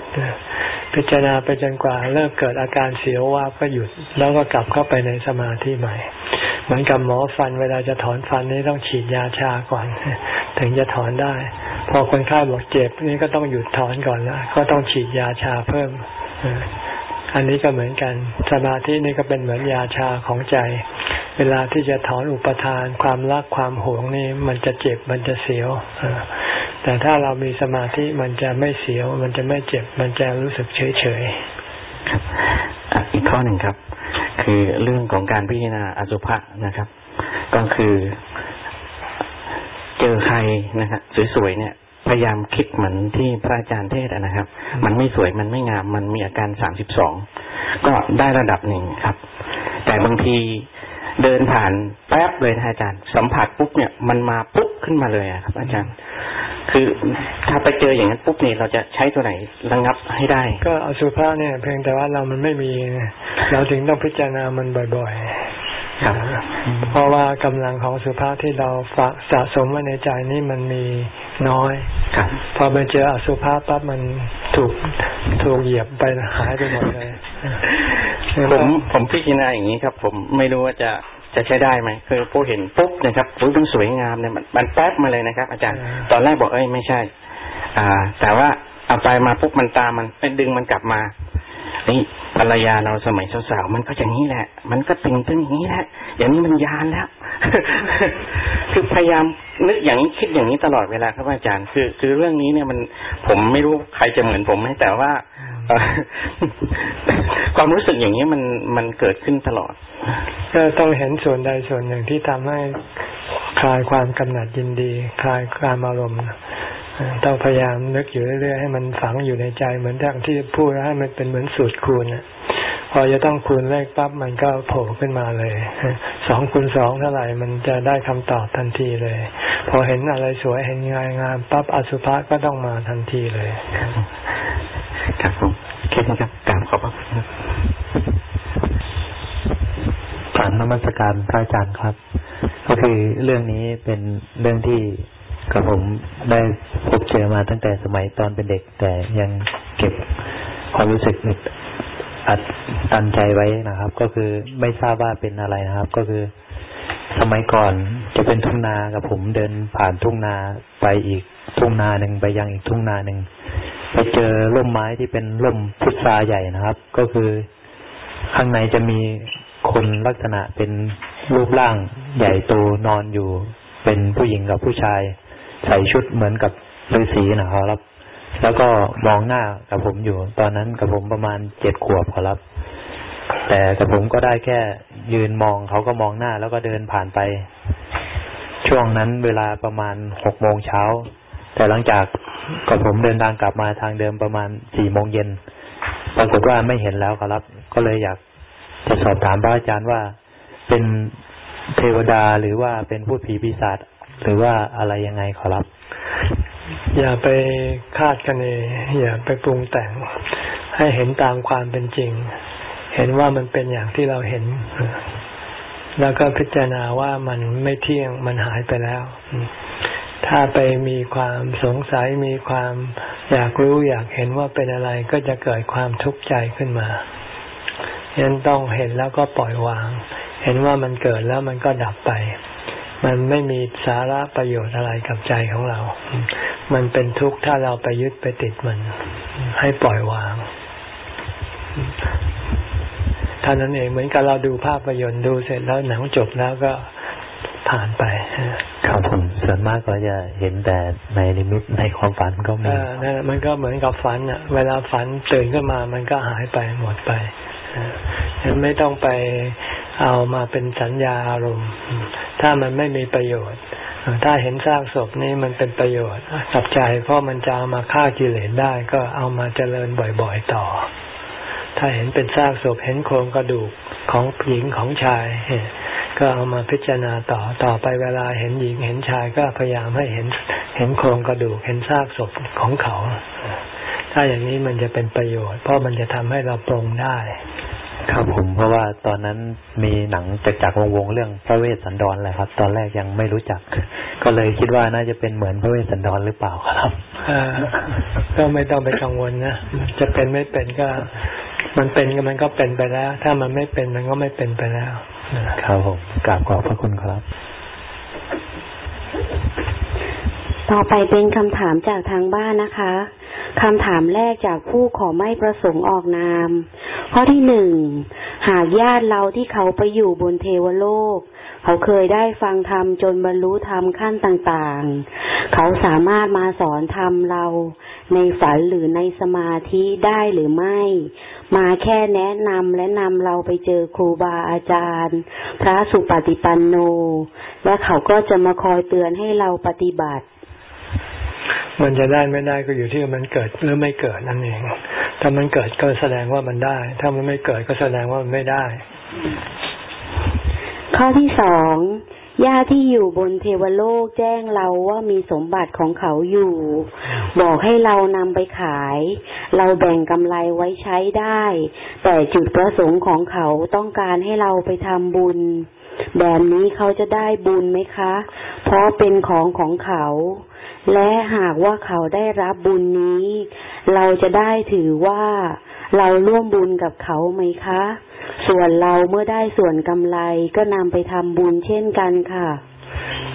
Speaker 1: พิจารณาไปจนกว่าเริ่มเกิดอาการเสียวว่าก็หยุดแล้วก็กลับเข้าไปในสมาธิใหม่ เหมือนกับหมอฟันเวลาจะถอนฟันนี่ต้องฉีดยาชาก่อน ถึงจะถอนได้ พอคนไข้บอกเจ็บนี่ก็ต้องหยุดถอนก่อนแล้วก็ต้องฉีดยาชาเพิ่ม อันนี้ก็เหมือนกัน สมาธินี่ก็เป็นเหมือนยาชาของใจ เวลาที่จะถอนอุปทาน ความรักความหวงนี่มันจะเจ็บมันจะเสียวแต่ถ้าเรามีสมาธิมันจะไม่เสียว มันจะไม่เจ็บ มันจะรู้สึกเฉยเฉย
Speaker 4: อีกข้อหนึ่งครับ คือเรื่องของการพิจารณาอสุภะนะครับ ก็คือ เจอใครนะครับสวยๆเนี่ย พยายามคิดเหมือนที่พระอาจารย์เทศนะครับ มันไม่สวยมันไม่งาม มันมีอาการสามสิบสองก็ได้ระดับหนึ่งครับ แต่บางทีเดินผ่านแป๊บเลยนะอาจารย์ สัมผัสปุ๊บเนี่ยมันมาปุ๊บขึ้นมาเลยครับ อาจารย์ คือถ้าไปเจออย่างนั้นปุ๊บเนี่ยเราจะใช้ตัวไหนระงับให้ได้
Speaker 1: ก็อสุภะเนี่ย เพียงแต่ว่าเรามันไม่มี เราถึงต้องพิจารณามันบ่อยๆครับเพราะว่ากำลังของสุภาพที่เราฝากสะสมไว้ในใจนี่มันมี น้อย
Speaker 4: ครับ
Speaker 1: พอไปเจออสุภาพปั๊บมันถูกถูกเหยียบไปหายไปหมดเลย
Speaker 4: ผมผมพิจารณาอย่างนี้ครับ ผมไม่รู้ว่าจะจะใช้ได้ไหมคือผู้เห็นปุ๊บนะครับปุ๊บมันสวยงามเนี่ยมันแป๊บมาเลยนะครับ อาจารย์ตอนแรกบอกเอ้ยไม่ใช่ อ่า แต่ว่าเอาไปมาปุ๊บมันตามมันไปดึงมันกลับมา นี่ภรรยาเราสมัยสาวๆมันก็อย่างนี้แหละ มันก็ตึงตึงอย่างนี้แหละ อย่างนี้มันยานแล้ว คือพยายามนึกอย่างนี้คิดอย่างนี้ตลอดเวลาครับอาจารย์ คือ คือเรื่องนี้เนี่ยมันผมไม่รู้ใครจะเหมือนผมไหมแต่ว่าความรู้สึกอย่างนี้มันมันเกิดขึ้นตลอด
Speaker 1: ก็ต้องเห็นส่วนใดส่วนหนึ่งที่ทำให้คลายความกำหนัดยินดี คลายความอารมณ์ ต้องพยายามนึกอยู่เรื่อยๆให้มันฝังอยู่ในใจ เหมือนอย่างที่พูดให้มันเป็นเหมือนสูตรคูณพอจะต้องคูณเลขปั๊บมันก็โผล่ขึ้นมาเลยสองคูณสองเท่าไหร่มันจะได้คำตอบทันทีเลย พอเห็นอะไรสวยเห็นงายงามปั๊บอสุภะก็ต้องมาทันทีเลย
Speaker 4: ครับผมคิดนะครับกราบขอบพระคุณ
Speaker 3: ผ่านนมัสการพระอาจารย์ครับ ก็คือเรื่องนี้เป็นเรื่องที่ กับผมได้พบเจอมาตั้งแต่สมัยตอนเป็นเด็ก แต่ยังเก็บความรู้สึกอัดตันใจไว้นะครับ ก็คือไม่ทราบว่าเป็นอะไรนะครับ ก็คือ สมัยก่อนจะเป็นทุ่งนากับผมเดินผ่านทุ่งนาไปอีกทุ่งนาหนึ่งไปยังอีกทุ่งนาหนึ่งไปเจอร่มไม้ที่เป็นร่มพุทราใหญ่นะครับ ก็คือข้างในจะมีคนลักษณะเป็นรูปร่างใหญ่โตนอนอยู่ เป็นผู้หญิงกับผู้ชาย ใส่ชุดเหมือนกับฤาษีนะครับ แล้วก็มองหน้ากับผมอยู่ ตอนนั้นกับผมประมาณเจ็ดขวบครับ แต่กับผมก็ได้แค่ยืนมองเขาก็มองหน้าแล้วก็เดินผ่านไป ช่วงนั้นเวลาประมาณหกโมงเช้า แต่หลังจากกับผมเดินทางกลับมาทางเดิมประมาณสี่โมงเย็นปรากฏว่าไม่เห็นแล้วครับ ก็เลยอยากจะสอบถามพระอาจารย์ว่าเป็นเทวดาหรือว่าเป็นผู้ผีปีศาจ หรือว่าอะไรยังไงขอรับ
Speaker 1: อย่าไปคาดคะเนอย่าไปปรุงแต่ง ให้เห็นตามความเป็นจริง เห็นว่ามันเป็นอย่างที่เราเห็น แล้วก็พิจารณาว่ามันไม่เที่ยงมันหายไปแล้ว ถ้าไปมีความสงสัยมีความอยากรู้อยากเห็นว่าเป็นอะไรก็จะเกิดความทุกข์ใจขึ้นมาฉะนั้นต้องเห็นแล้วก็ปล่อยวาง เห็นว่ามันเกิดแล้วมันก็ดับไป มันไม่มีสาระประโยชน์อะไรกับใจของเรา มันเป็นทุกข์ถ้าเราไปยึดไปติดมัน ให้ปล่อยวางท่านั้นเองเหมือนกับเราดูภาพยนตร์ดูเสร็จแล้วหนังจบแล้วก็ผ่านไป
Speaker 5: ครับผมส่วนมากก็จะเห็นแต่ในนิมิตในความฝันก็มี
Speaker 1: นั่นมันก็เหมือนกับฝันอะ เวลาฝันตื่นขึ้นมามันก็หายไปหมดไปยังไม่ต้องไป เอามาเป็นสัญญาอารมณ์ ถ้ามันไม่มีประโยชน์ ถ้าเห็นซากศพนี้มันเป็นประโยชน์กับใจ เพราะมันจะเอามาฆ่ากิเลสได้ก็เอามาเจริญบ่อยๆต่อ ถ้าเห็นเป็นซากศพเห็นโครงกระดูกของหญิงของชาย ก็เอามาพิจารณาต่อต่อไปเวลาเห็นหญิงเห็นชายก็พยายามให้เห็นเห็นโครงกระดูกเห็นซากศพของเขา ถ้าอย่างนี้มันจะเป็นประโยชน์ เพราะมันจะทำให้เราปรงได้
Speaker 5: ครับผมเพราะว่าตอนนั้นมีหนังจากจากวงวงเรื่องพระเวสสันดรแหละครับ ตอนแรกยังไม่รู้จัก ก็เลยคิดว่าน่าจะเป็นเหมือนพระเวสสันดรหรือเปล่าครับ
Speaker 1: ก็ไม่ต้องไปกังวลนะจะเป็นไม่เป็นก็ มันเป็นก็มันก็เป็นไปแล้ว ถ้ามันไม่เป็นมันก็ไม่เป็นไปแล้ว
Speaker 5: ครับผมกราบขอบพระคุณครับ
Speaker 6: ต่อไปเป็นคำถามจากทางบ้านนะคะ คำถามแรกจากผู้ขอไม่ประสงค์ออกนาม ข้อที่หนึ่ง หากญาติเราที่เขาไปอยู่บนเทวโลก เขาเคยได้ฟังธรรมจนบรรลุธรรมขั้นต่างๆ เขาสามารถมาสอนธรรมเราในฝันหรือในสมาธิได้หรือไม่ มาแค่แนะนำและนำเราไปเจอครูบาอาจารย์ พระสุปฏิปันโน และเขาก็จะมาคอยเตือนให้เราปฏิบัติ
Speaker 1: มันจะได้ไม่ได้ก็อยู่ที่มันเกิดหรือไม่เกิดนั่นเอง ถ้ามันเกิดก็แสดงว่ามันได้ ถ้ามันไม่เกิดก็แสดงว่ามันไม่ได้
Speaker 6: ข้อที่สองญาติที่อยู่บนเทวโลกแจ้งเราว่ามีสมบัติของเขาอยู่ บอกให้เรานำไปขาย เราแบ่งกำไรไว้ใช้ได้ แต่จุดประสงค์ของเขาต้องการให้เราไปทำบุญ แบบนี้เขาจะได้บุญไหมคะ เพราะเป็นของของเขา และหากว่าเขาได้รับบุญนี้ เราจะได้ถือว่าเราร่วมบุญกับเขาไหมคะ ส่วนเราเมื่อได้ส่วนกำไรก็นำไปทำบุญเช่นกันค่ะ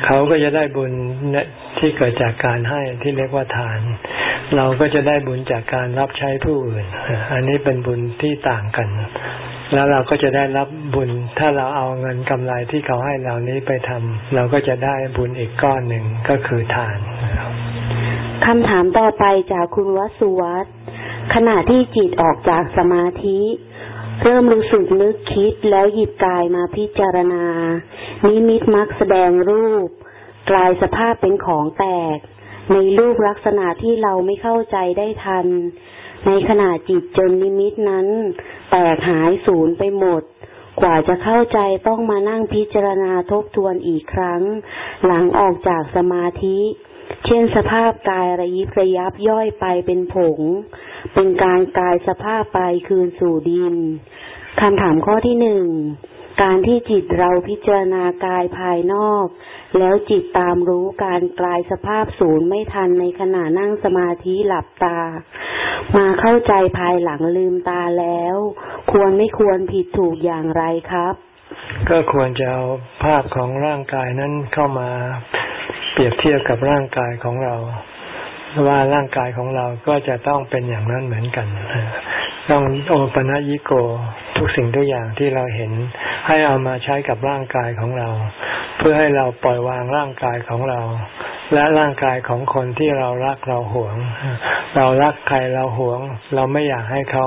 Speaker 1: เขาก็จะได้บุญที่เกิดจากการให้ที่เรียกว่าทาน เราก็จะได้บุญจากการรับใช้ผู้อื่น อันนี้เป็นบุญที่ต่างกัน แล้วเราก็จะได้รับบุญ ถ้าเราเอาเงินกำไรที่เขาให้เรานี้ไปทำเราก็จะได้บุญอีกก้อนหนึ่งก็คือทาน
Speaker 6: คำถามต่อไปจากคุณวสุวัตขณะที่จิตออกจากสมาธิ เริ่มรู้สึกนึกคิดแล้วหยิบกายมาพิจารณา นิมิตมักแสดงรูป กลายสภาพเป็นของแตก ในรูปลักษณะที่เราไม่เข้าใจได้ทัน ในขณะจิตจนนิมิตนั้น แตกหายสูญไปหมด กว่าจะเข้าใจต้องมานั่งพิจารณาทบทวนอีกครั้ง หลังออกจากสมาธิ เช่นสภาพกายระยิบระยับย่อยไปเป็นผง เป็นการกายสภาพไปคืนสู่ดินคำถามข้อที่หนึ่ง การที่จิตเราพิจารณากายภายนอก แล้วจิตตามรู้การกลายสภาพศูนย์ไม่ทันในขณะนั่งสมาธิหลับตา มาเข้าใจภายหลังลืมตาแล้ว ควรไม่ควรผิดถูกอย่างไรครับ
Speaker 1: ก็ควรจะเอาภาพของร่างกายนั้นเข้ามาเปรียบเทียบกับร่างกายของเรา ว่าร่างกายของเราก็จะต้องเป็นอย่างนั้นเหมือนกัน ต้องโอปนัญิโกทุกสิ่งทุกอย่างที่เราเห็น ให้เอามาใช้กับร่างกายของเรา เพื่อให้เราปล่อยวางร่างกายของเรา และร่างกายของคนที่เรารักเราหวง เรารักใครเราหวง เราไม่อยากให้เขา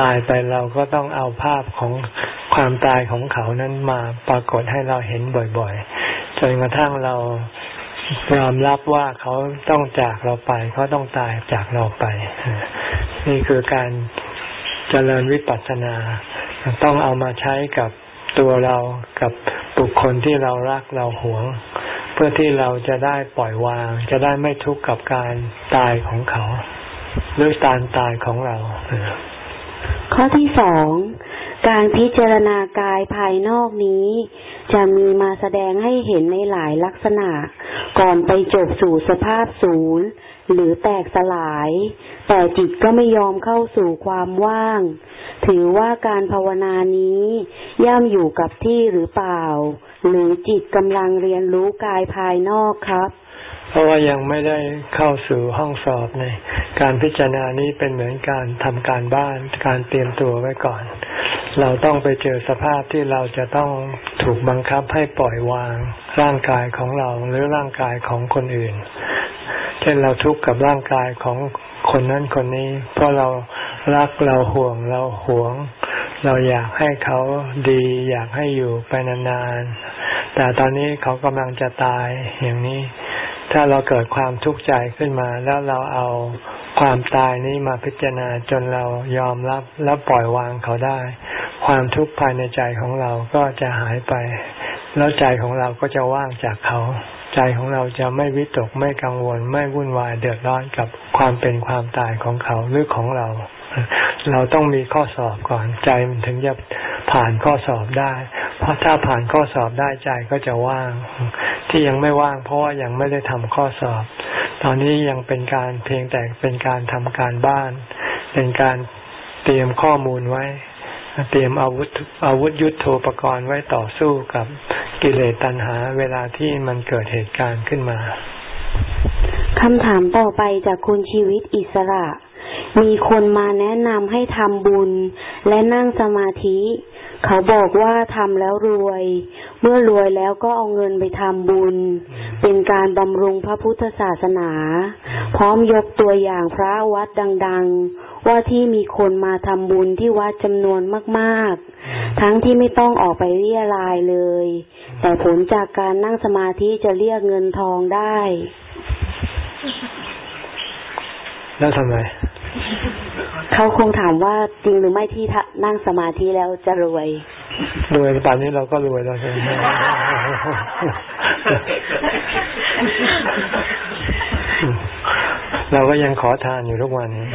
Speaker 1: ตายไปเราก็ต้องเอาภาพของความตายของเขานั้นมาปรากฏให้เราเห็นบ่อยๆจนกระทั่งเรา ยอมรับว่าเขาต้องจากเราไป เขาต้องตายจากเราไป นี่คือการเจริญวิปัสสนา ต้องเอามาใช้กับตัวเรากับบุคคลที่เรารักเราหวง เพื่อที่เราจะได้ปล่อยวาง จะได้ไม่ทุกข์กับการตายของเขาหรือการตายของเรา
Speaker 6: ข้อที่สอง การพิจารณากายภายนอกนี้ จะมีมาแสดงให้เห็นในหลายลักษณะ ก่อนไปจบสู่สภาพศูนย์ หรือแตกสลาย แต่จิตก็ไม่ยอมเข้าสู่ความว่าง ถือว่าการภาวนานี้ ย่ำอยู่กับที่หรือเปล่า หรือจิตกำลังเรียนรู้กายภายนอกครับ
Speaker 1: เพราะว่ายังไม่ได้เข้าสู่ห้องสอบในการพิจารณานี้เป็นเหมือนการทำการบ้าน การเตรียมตัวไว้ก่อน เราต้องไปเจอสภาพที่เราจะต้องถูกบังคับให้ปล่อยวางร่างกายของเราหรือร่างกายของคนอื่น เช่นเราทุกข์กับร่างกายของคนนั้นคนนี้ เพราะเรารักเราห่วงเราหวง เราอยากให้เขาดี อยากให้อยู่ไปนานๆ แต่ตอนนี้เขากำลังจะตายอย่างนี้ ถ้าเราเกิดความทุกข์ใจขึ้นมา แล้วเราเอาความตายนี้มาพิจารณาจนเรายอมรับและปล่อยวางเขาได้ ความทุกข์ภายในใจของเราก็จะหายไป แล้วใจของเราก็จะว่างจากเขา ใจของเราจะไม่วิตกไม่กังวล ไม่วุ่นวายเดือดร้อนกับความเป็นความตายของเขาหรือของเรา เราต้องมีข้อสอบก่อนใจมันถึงจะผ่านข้อสอบได้ เพราะถ้าผ่านข้อสอบได้ใจก็จะว่าง ที่ยังไม่ว่างเพราะว่ายังไม่ได้ทำข้อสอบ ตอนนี้ยังเป็นการเพียงแต่เป็นการทำการบ้าน เป็นการเตรียมข้อมูลไว้ เตรียมอาวุธอาวุธยุทโธปกรณ์ไว้ต่อสู้กับกิเลสตัณหา เวลาที่มันเกิดเหตุการณ์ขึ้นมา
Speaker 6: คำถามต่อไปจากคุณชีวิตอิสระ มีคนมาแนะนำให้ทำบุญ และนั่งสมาธิ เขาบอกว่าทำแล้วรวย เมื่อรวยแล้วก็เอาเงินไปทำบุญ เป็นการบำรุงพระพุทธศาสนา พร้อมยกตัวอย่างพระวัดดัง ๆ ว่าที่มีคนมาทำบุญที่วัดจำนวนมากๆ ทั้งที่ไม่ต้องออกไปเรียรายเลย แต่ผลจากการนั่งสมาธิจะเรียกเงินทองได้
Speaker 1: แล้วทำไม
Speaker 6: เขาคงถามว่าจริงหรือไม่ที่นั่งสมาธิแล้วจะรวย
Speaker 1: รวยป่านนี้เราก็รวยแล้วใช่ไหมเราก็ยังขอทานอยู่ทุกวันนี้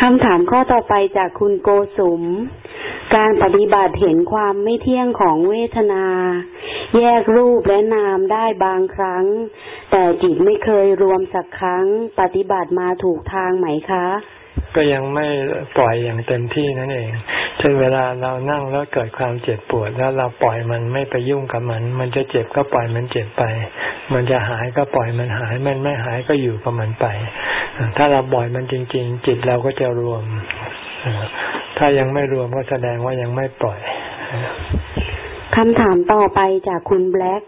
Speaker 6: คำถามข้อต่อไปจากคุณโกสุม การปฏิบัติเห็นความไม่เที่ยงของเวทนา แยกรูปและนามได้บางครั้ง แต่จิตไม่เคยรวมสักครั้ง ปฏิบัติมาถูกทางไหมคะ
Speaker 1: ก็ยังไม่ปล่อยอย่างเต็มที่นั่นเองเช่นเวลาเรานั่งแล้วเกิดความเจ็บปวด แล้วเราปล่อยมันไม่ไปยุ่งกับมัน มันจะเจ็บก็ปล่อยมันเจ็บไป มันจะหายก็ปล่อยมันหาย มันไม่หายก็อยู่กับมันไป ถ้าเราปล่อยมันจริง ๆ จิตเราก็จะรวม ถ้ายังไม่รวมก็แสดงว่ายังไม่ปล่อย
Speaker 6: คำถามต่อไปจากคุณแบล็ก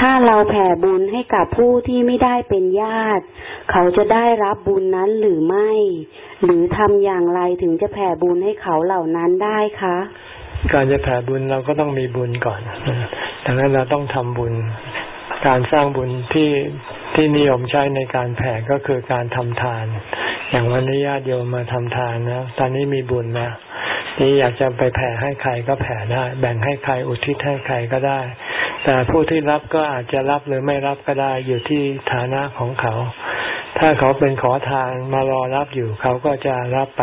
Speaker 6: ถ้าเราแผ่บุญให้กับผู้ที่ไม่ได้เป็นญาติ เขาจะได้รับบุญนั้นหรือไม่ หรือทำอย่างไรถึงจะแผ่บุญให้เขาเหล่านั้นได้คะ
Speaker 1: การจะแผ่บุญเราก็ต้องมีบุญก่อนดังนั้นเราต้องทำบุญ การสร้างบุญที่ ที่นิยมใช้ในการแผ่ก็คือการทำทาน อย่างวันนี้ญาติโยมมาทำทานนะตอนนี้มีบุญนะนี่อยากจะไปแผ่ให้ใครก็แผ่ได้ แบ่งให้ใครอุทิศให้ใครก็ได้ แต่ผู้ที่รับก็อาจจะรับหรือไม่รับก็ได้อยู่ที่ฐานะของเขา ถ้าเขาเป็นขอทานมารอรับอยู่เขาก็จะรับไป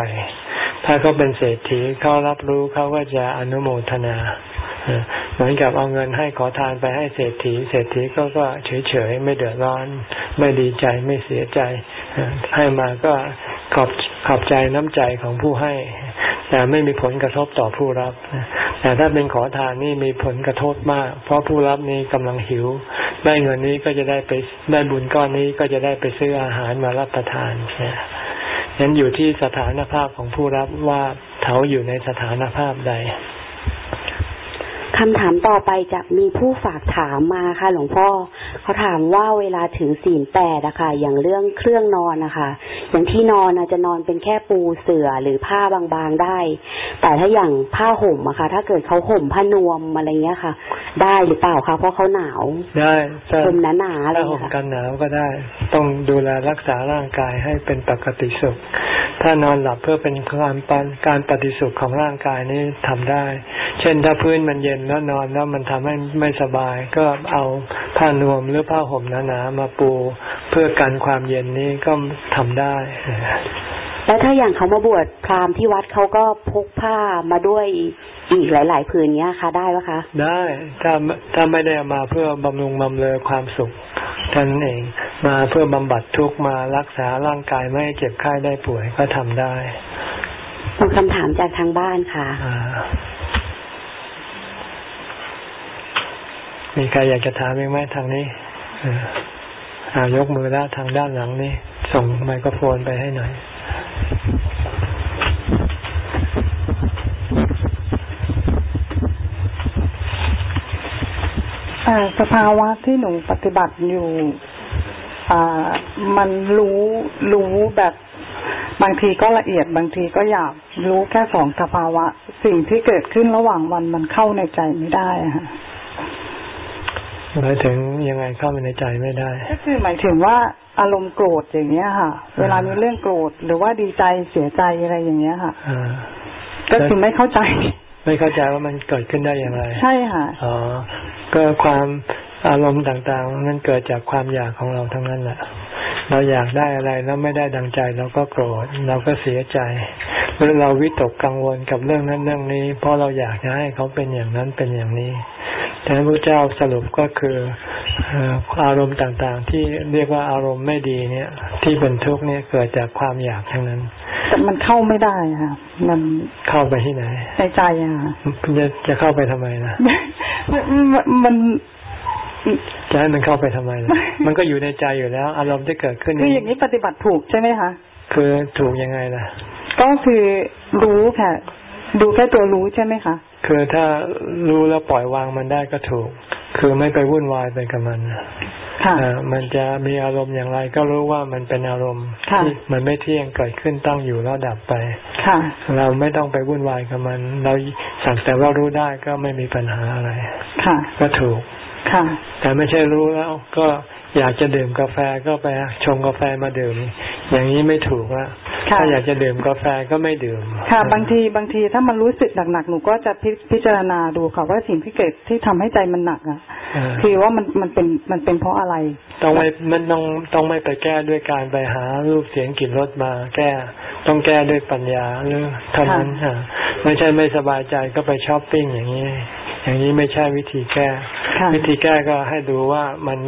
Speaker 1: ถ้าเขาเป็นเศรษฐีเขารับรู้เขาก็จะอนุโมทนา เหมือนกับเอาเงินให้ขอทานไปให้เศรษฐี เศรษฐีก็ก็เฉยเฉยไม่เดือดร้อน ไม่ดีใจไม่เสียใจ ให้มาก็ขอบขอบใจน้ำใจของผู้ให้ แต่ไม่มีผลกระทบต่อผู้รับ แต่ถ้าเป็นขอทานนี่มีผลกระทบมาก เพราะผู้รับนี้กำลังหิว ได้เงินนี้ก็จะได้ไปได้บุญก้อนนี้ก็จะได้ไปซื้ออาหารมารับประทานเนี่ยนั้นอยู่ที่สถานภาพของผู้รับว่าเขาอยู่ในสถานภาพใด
Speaker 6: คำถามต่อไปจะมีผู้ฝากถามมาค่ะ หลวงพ่อเขาถามว่าเวลาถึงศีลแปดอะค่ะ อย่างเรื่องเครื่องนอนนะคะอย่างที่นอนจะนอนเป็นแค่ปูเสื่อหรือผ้าบางๆได้ แต่ถ้าอย่างผ้าห่มอะค่ะ ถ้าเกิดเขาห่มผ้านวมอะไรเงี้ยค่ะ ได้หรือเปล่าคะเพราะเขาหนาว
Speaker 1: ได้
Speaker 6: ห่มหนาๆอะไร
Speaker 1: ห่มกันหนาวก็ได้ ต้องดูแลรักษาร่างกายให้เป็นปกติสุข ถ้านอนหลับเพื่อเป็นความการปฏิสุขของร่างกายนี้ทำได้ เช่นถ้าพื้นมันเย็นแล้วนอนแล้วมันทำให้ไม่สบาย ก็เอาผ้านวมหรือผ้าห่มหนาๆมาปูเพื่อกันความเย็นนี้ก็ทำได้
Speaker 6: แแล้วถ้าอย่างเขามาบวชพราหมณ์ที่วัดเขาก็พกผ้ามาด้วยอีกหลาย ๆ ผืนเนี้ยค่ะ ได้ไหมคะ
Speaker 1: ได้ถ้าถ้าไม่ได้มาเพื่อบำรุงบำเรอความสุขท่านเองมาเพื่อบำบัดทุกข์มารักษาร่างกายไม่ให้เจ็บไข้ได้ป่วยก็ทำได้
Speaker 6: มีคำถามจากทางบ้านค่ะ
Speaker 1: มีใครอยากจะถามไหมทางนี้อายกมือแล้วทางด้านหลังนี่ส่งไมโครโฟนไปให้หน่อย
Speaker 7: สภาวะที่หนูปฏิบัติอยู่มันรู้รู้แบบบางทีก็ละเอียดบางทีก็หยาบรู้แค่สองสภาวะ สิ่งที่เกิดขึ้นระหว่างวันมันเข้าในใจไม่ได้ค่ะ
Speaker 1: หมายถึงยังไงเข้าไปในใจไม่ได้
Speaker 7: ก็คือหมายถึงว่าอารมณ์โกรธอย่างเงี้ยค่ะ เวลามีเรื่องโกรธหรือว่าดีใจเสียใจอะไรอย่างเงี้ยค่ะก็คือไม่เข้าใจ
Speaker 1: ไม่เข้าใจว่ามันเกิดขึ้นได้อย่างไร
Speaker 7: ใช่ค่ะ
Speaker 1: อ๋อก็ความอารมณ์ต่างๆ มันเกิดจากความอยากของเราทั้งนั้นแหละเราอยากได้อะไรแล้วไม่ได้ดังใจเราก็โกรธเราก็เสียใจแล้วเราวิตกกังวลกับเรื่องนั้นเรื่องนี้ เพราะเราอยากจะให้เขาเป็นอย่างนั้นเป็นอย่างนี้ แต่พระเจ้าสรุปก็คืออารมณ์ต่างๆ ที่เรียกว่าอารมณ์ไม่ดีเนี่ย ที่เป็นทุกข์เนี่ยเกิดจากความอยากทั้งนั้น
Speaker 7: แต่มันเข้าไม่ได้ค่ะมัน
Speaker 1: เข้าไปที่ไหน
Speaker 7: ในใจอะ
Speaker 1: จะจะเข้าไปทำไมนะ
Speaker 7: มัน
Speaker 1: จะให้มันเข้าไปทำไมล่ะมันก็อยู่ในใจอยู่แล้ว อารมณ์ที่เกิดขึ้น
Speaker 7: คืออย่างนี้ปฏิบัติถูกใช่ไหมคะ
Speaker 1: คือถูกยังไงล่ะ
Speaker 7: ก็คือรู้ค่ะ ดูแค่ตัวรู้ใช่ไหมคะ
Speaker 1: คือถ้ารู้แล้วปล่อยวางมันได้ก็ถูก คือไม่ไปวุ่นวายไปกับมัน
Speaker 7: ค่ะ
Speaker 1: มันจะมีอารมณ์อย่างไรก็รู้ว่ามันเป็นอารมณ์ที่มันไม่เที่ยงเกิดขึ้นตั้งอยู่แล้วดับไป
Speaker 7: ค่ะ
Speaker 1: เราไม่ต้องไปวุ่นวายกับมัน เราสั่งแต่ว่ารู้ได้ก็ไม่มีปัญหาอะไร
Speaker 7: ค่ะ
Speaker 1: ก็ถูก
Speaker 7: ค่ะ
Speaker 1: แต่ไม่ใช่รู้แล้วก็ อยากจะดื่มกาแฟก็ไปชงกาแฟมาดื่ม อย่างนี้ไม่ถูกละถ้าอยากจะดื่มกาแฟก็ไม่ดื่ม
Speaker 7: ค่ะ บางทีบางทีถ้ามันรู้สึกหนักๆหนูก็จะพพิจารณาดูค่ะว่าสิ่งที่เกิดที่ทำให้ใจมันหนักอะคือว่ามันมันเป็นมันเป็นเพราะอะไร
Speaker 1: ต้องไม่มันต้องต้องไม่ไปแก้ด้วยการไปหารูปเสียงกลิ่นรสมา แก้ต้องแก้ด้วยปัญญาหรือเท่านั้นค่ะไม่ใช่ไม่สบายใจก็ไปช้อปปิ้งอย่างนี้ อย่างนี้ไม่ใช่วิธีแก้ วิธีแก้ก็ให้ดูว่ามัน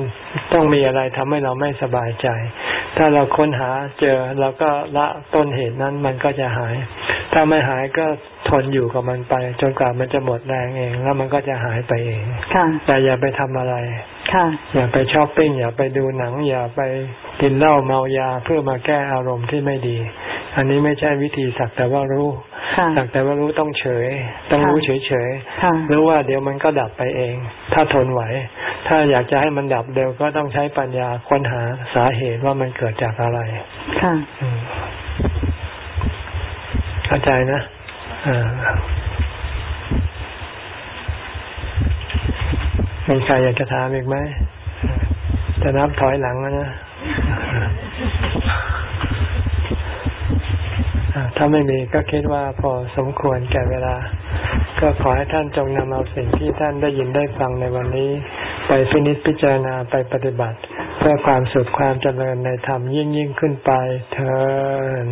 Speaker 1: ต้องมีอะไรทำให้เราไม่สบายใจ ถ้าเราค้นหาเจอเราก็ละต้นเหตุนั้นมันก็จะหาย ถ้าไม่หายก็ทนอยู่กับมันไป จนกว่ามันจะหมดแรงเอง แล้วมันก็จะหายไปเองแต่อย่าไปทำอะไร อย่าไปช้อปปิ้งอย่าไปดูหนัง อย่าไปกินเหล้าเมายาเพื่อมาแก้อารมณ์ที่ไม่ดี อันนี้ไม่ใช่วิธีสักแต่ว่ารู้สักแต่ว่ารู้ต้องเฉย ต้องรู้เฉยเฉยรู้ว่าเดี๋ยวมันก็ดับไปเอง ถ้าทนไหว ถ้าอยากจะให้มันดับเร็วก็ต้องใช้ปัญญาค้นหาสาเหตุว่ามันเกิดจากอะไร
Speaker 7: ค่ะ
Speaker 1: เข้าใจนะอ่า มีใครอยากจะถามอีกไหม จะนับถอยหลังแล้วนะ ถ้าไม่มีก็คิดว่าพอสมควรแก่เวลา ก็ขอให้ท่านจงนำเอาสิ่งที่ท่านได้ยินได้ฟังในวันนี้ ไปพินิจพิจารณาไปปฏิบัติ เพื่อความสุขความเจริญในธรรมยิ่งยิ่งขึ้นไปเถิด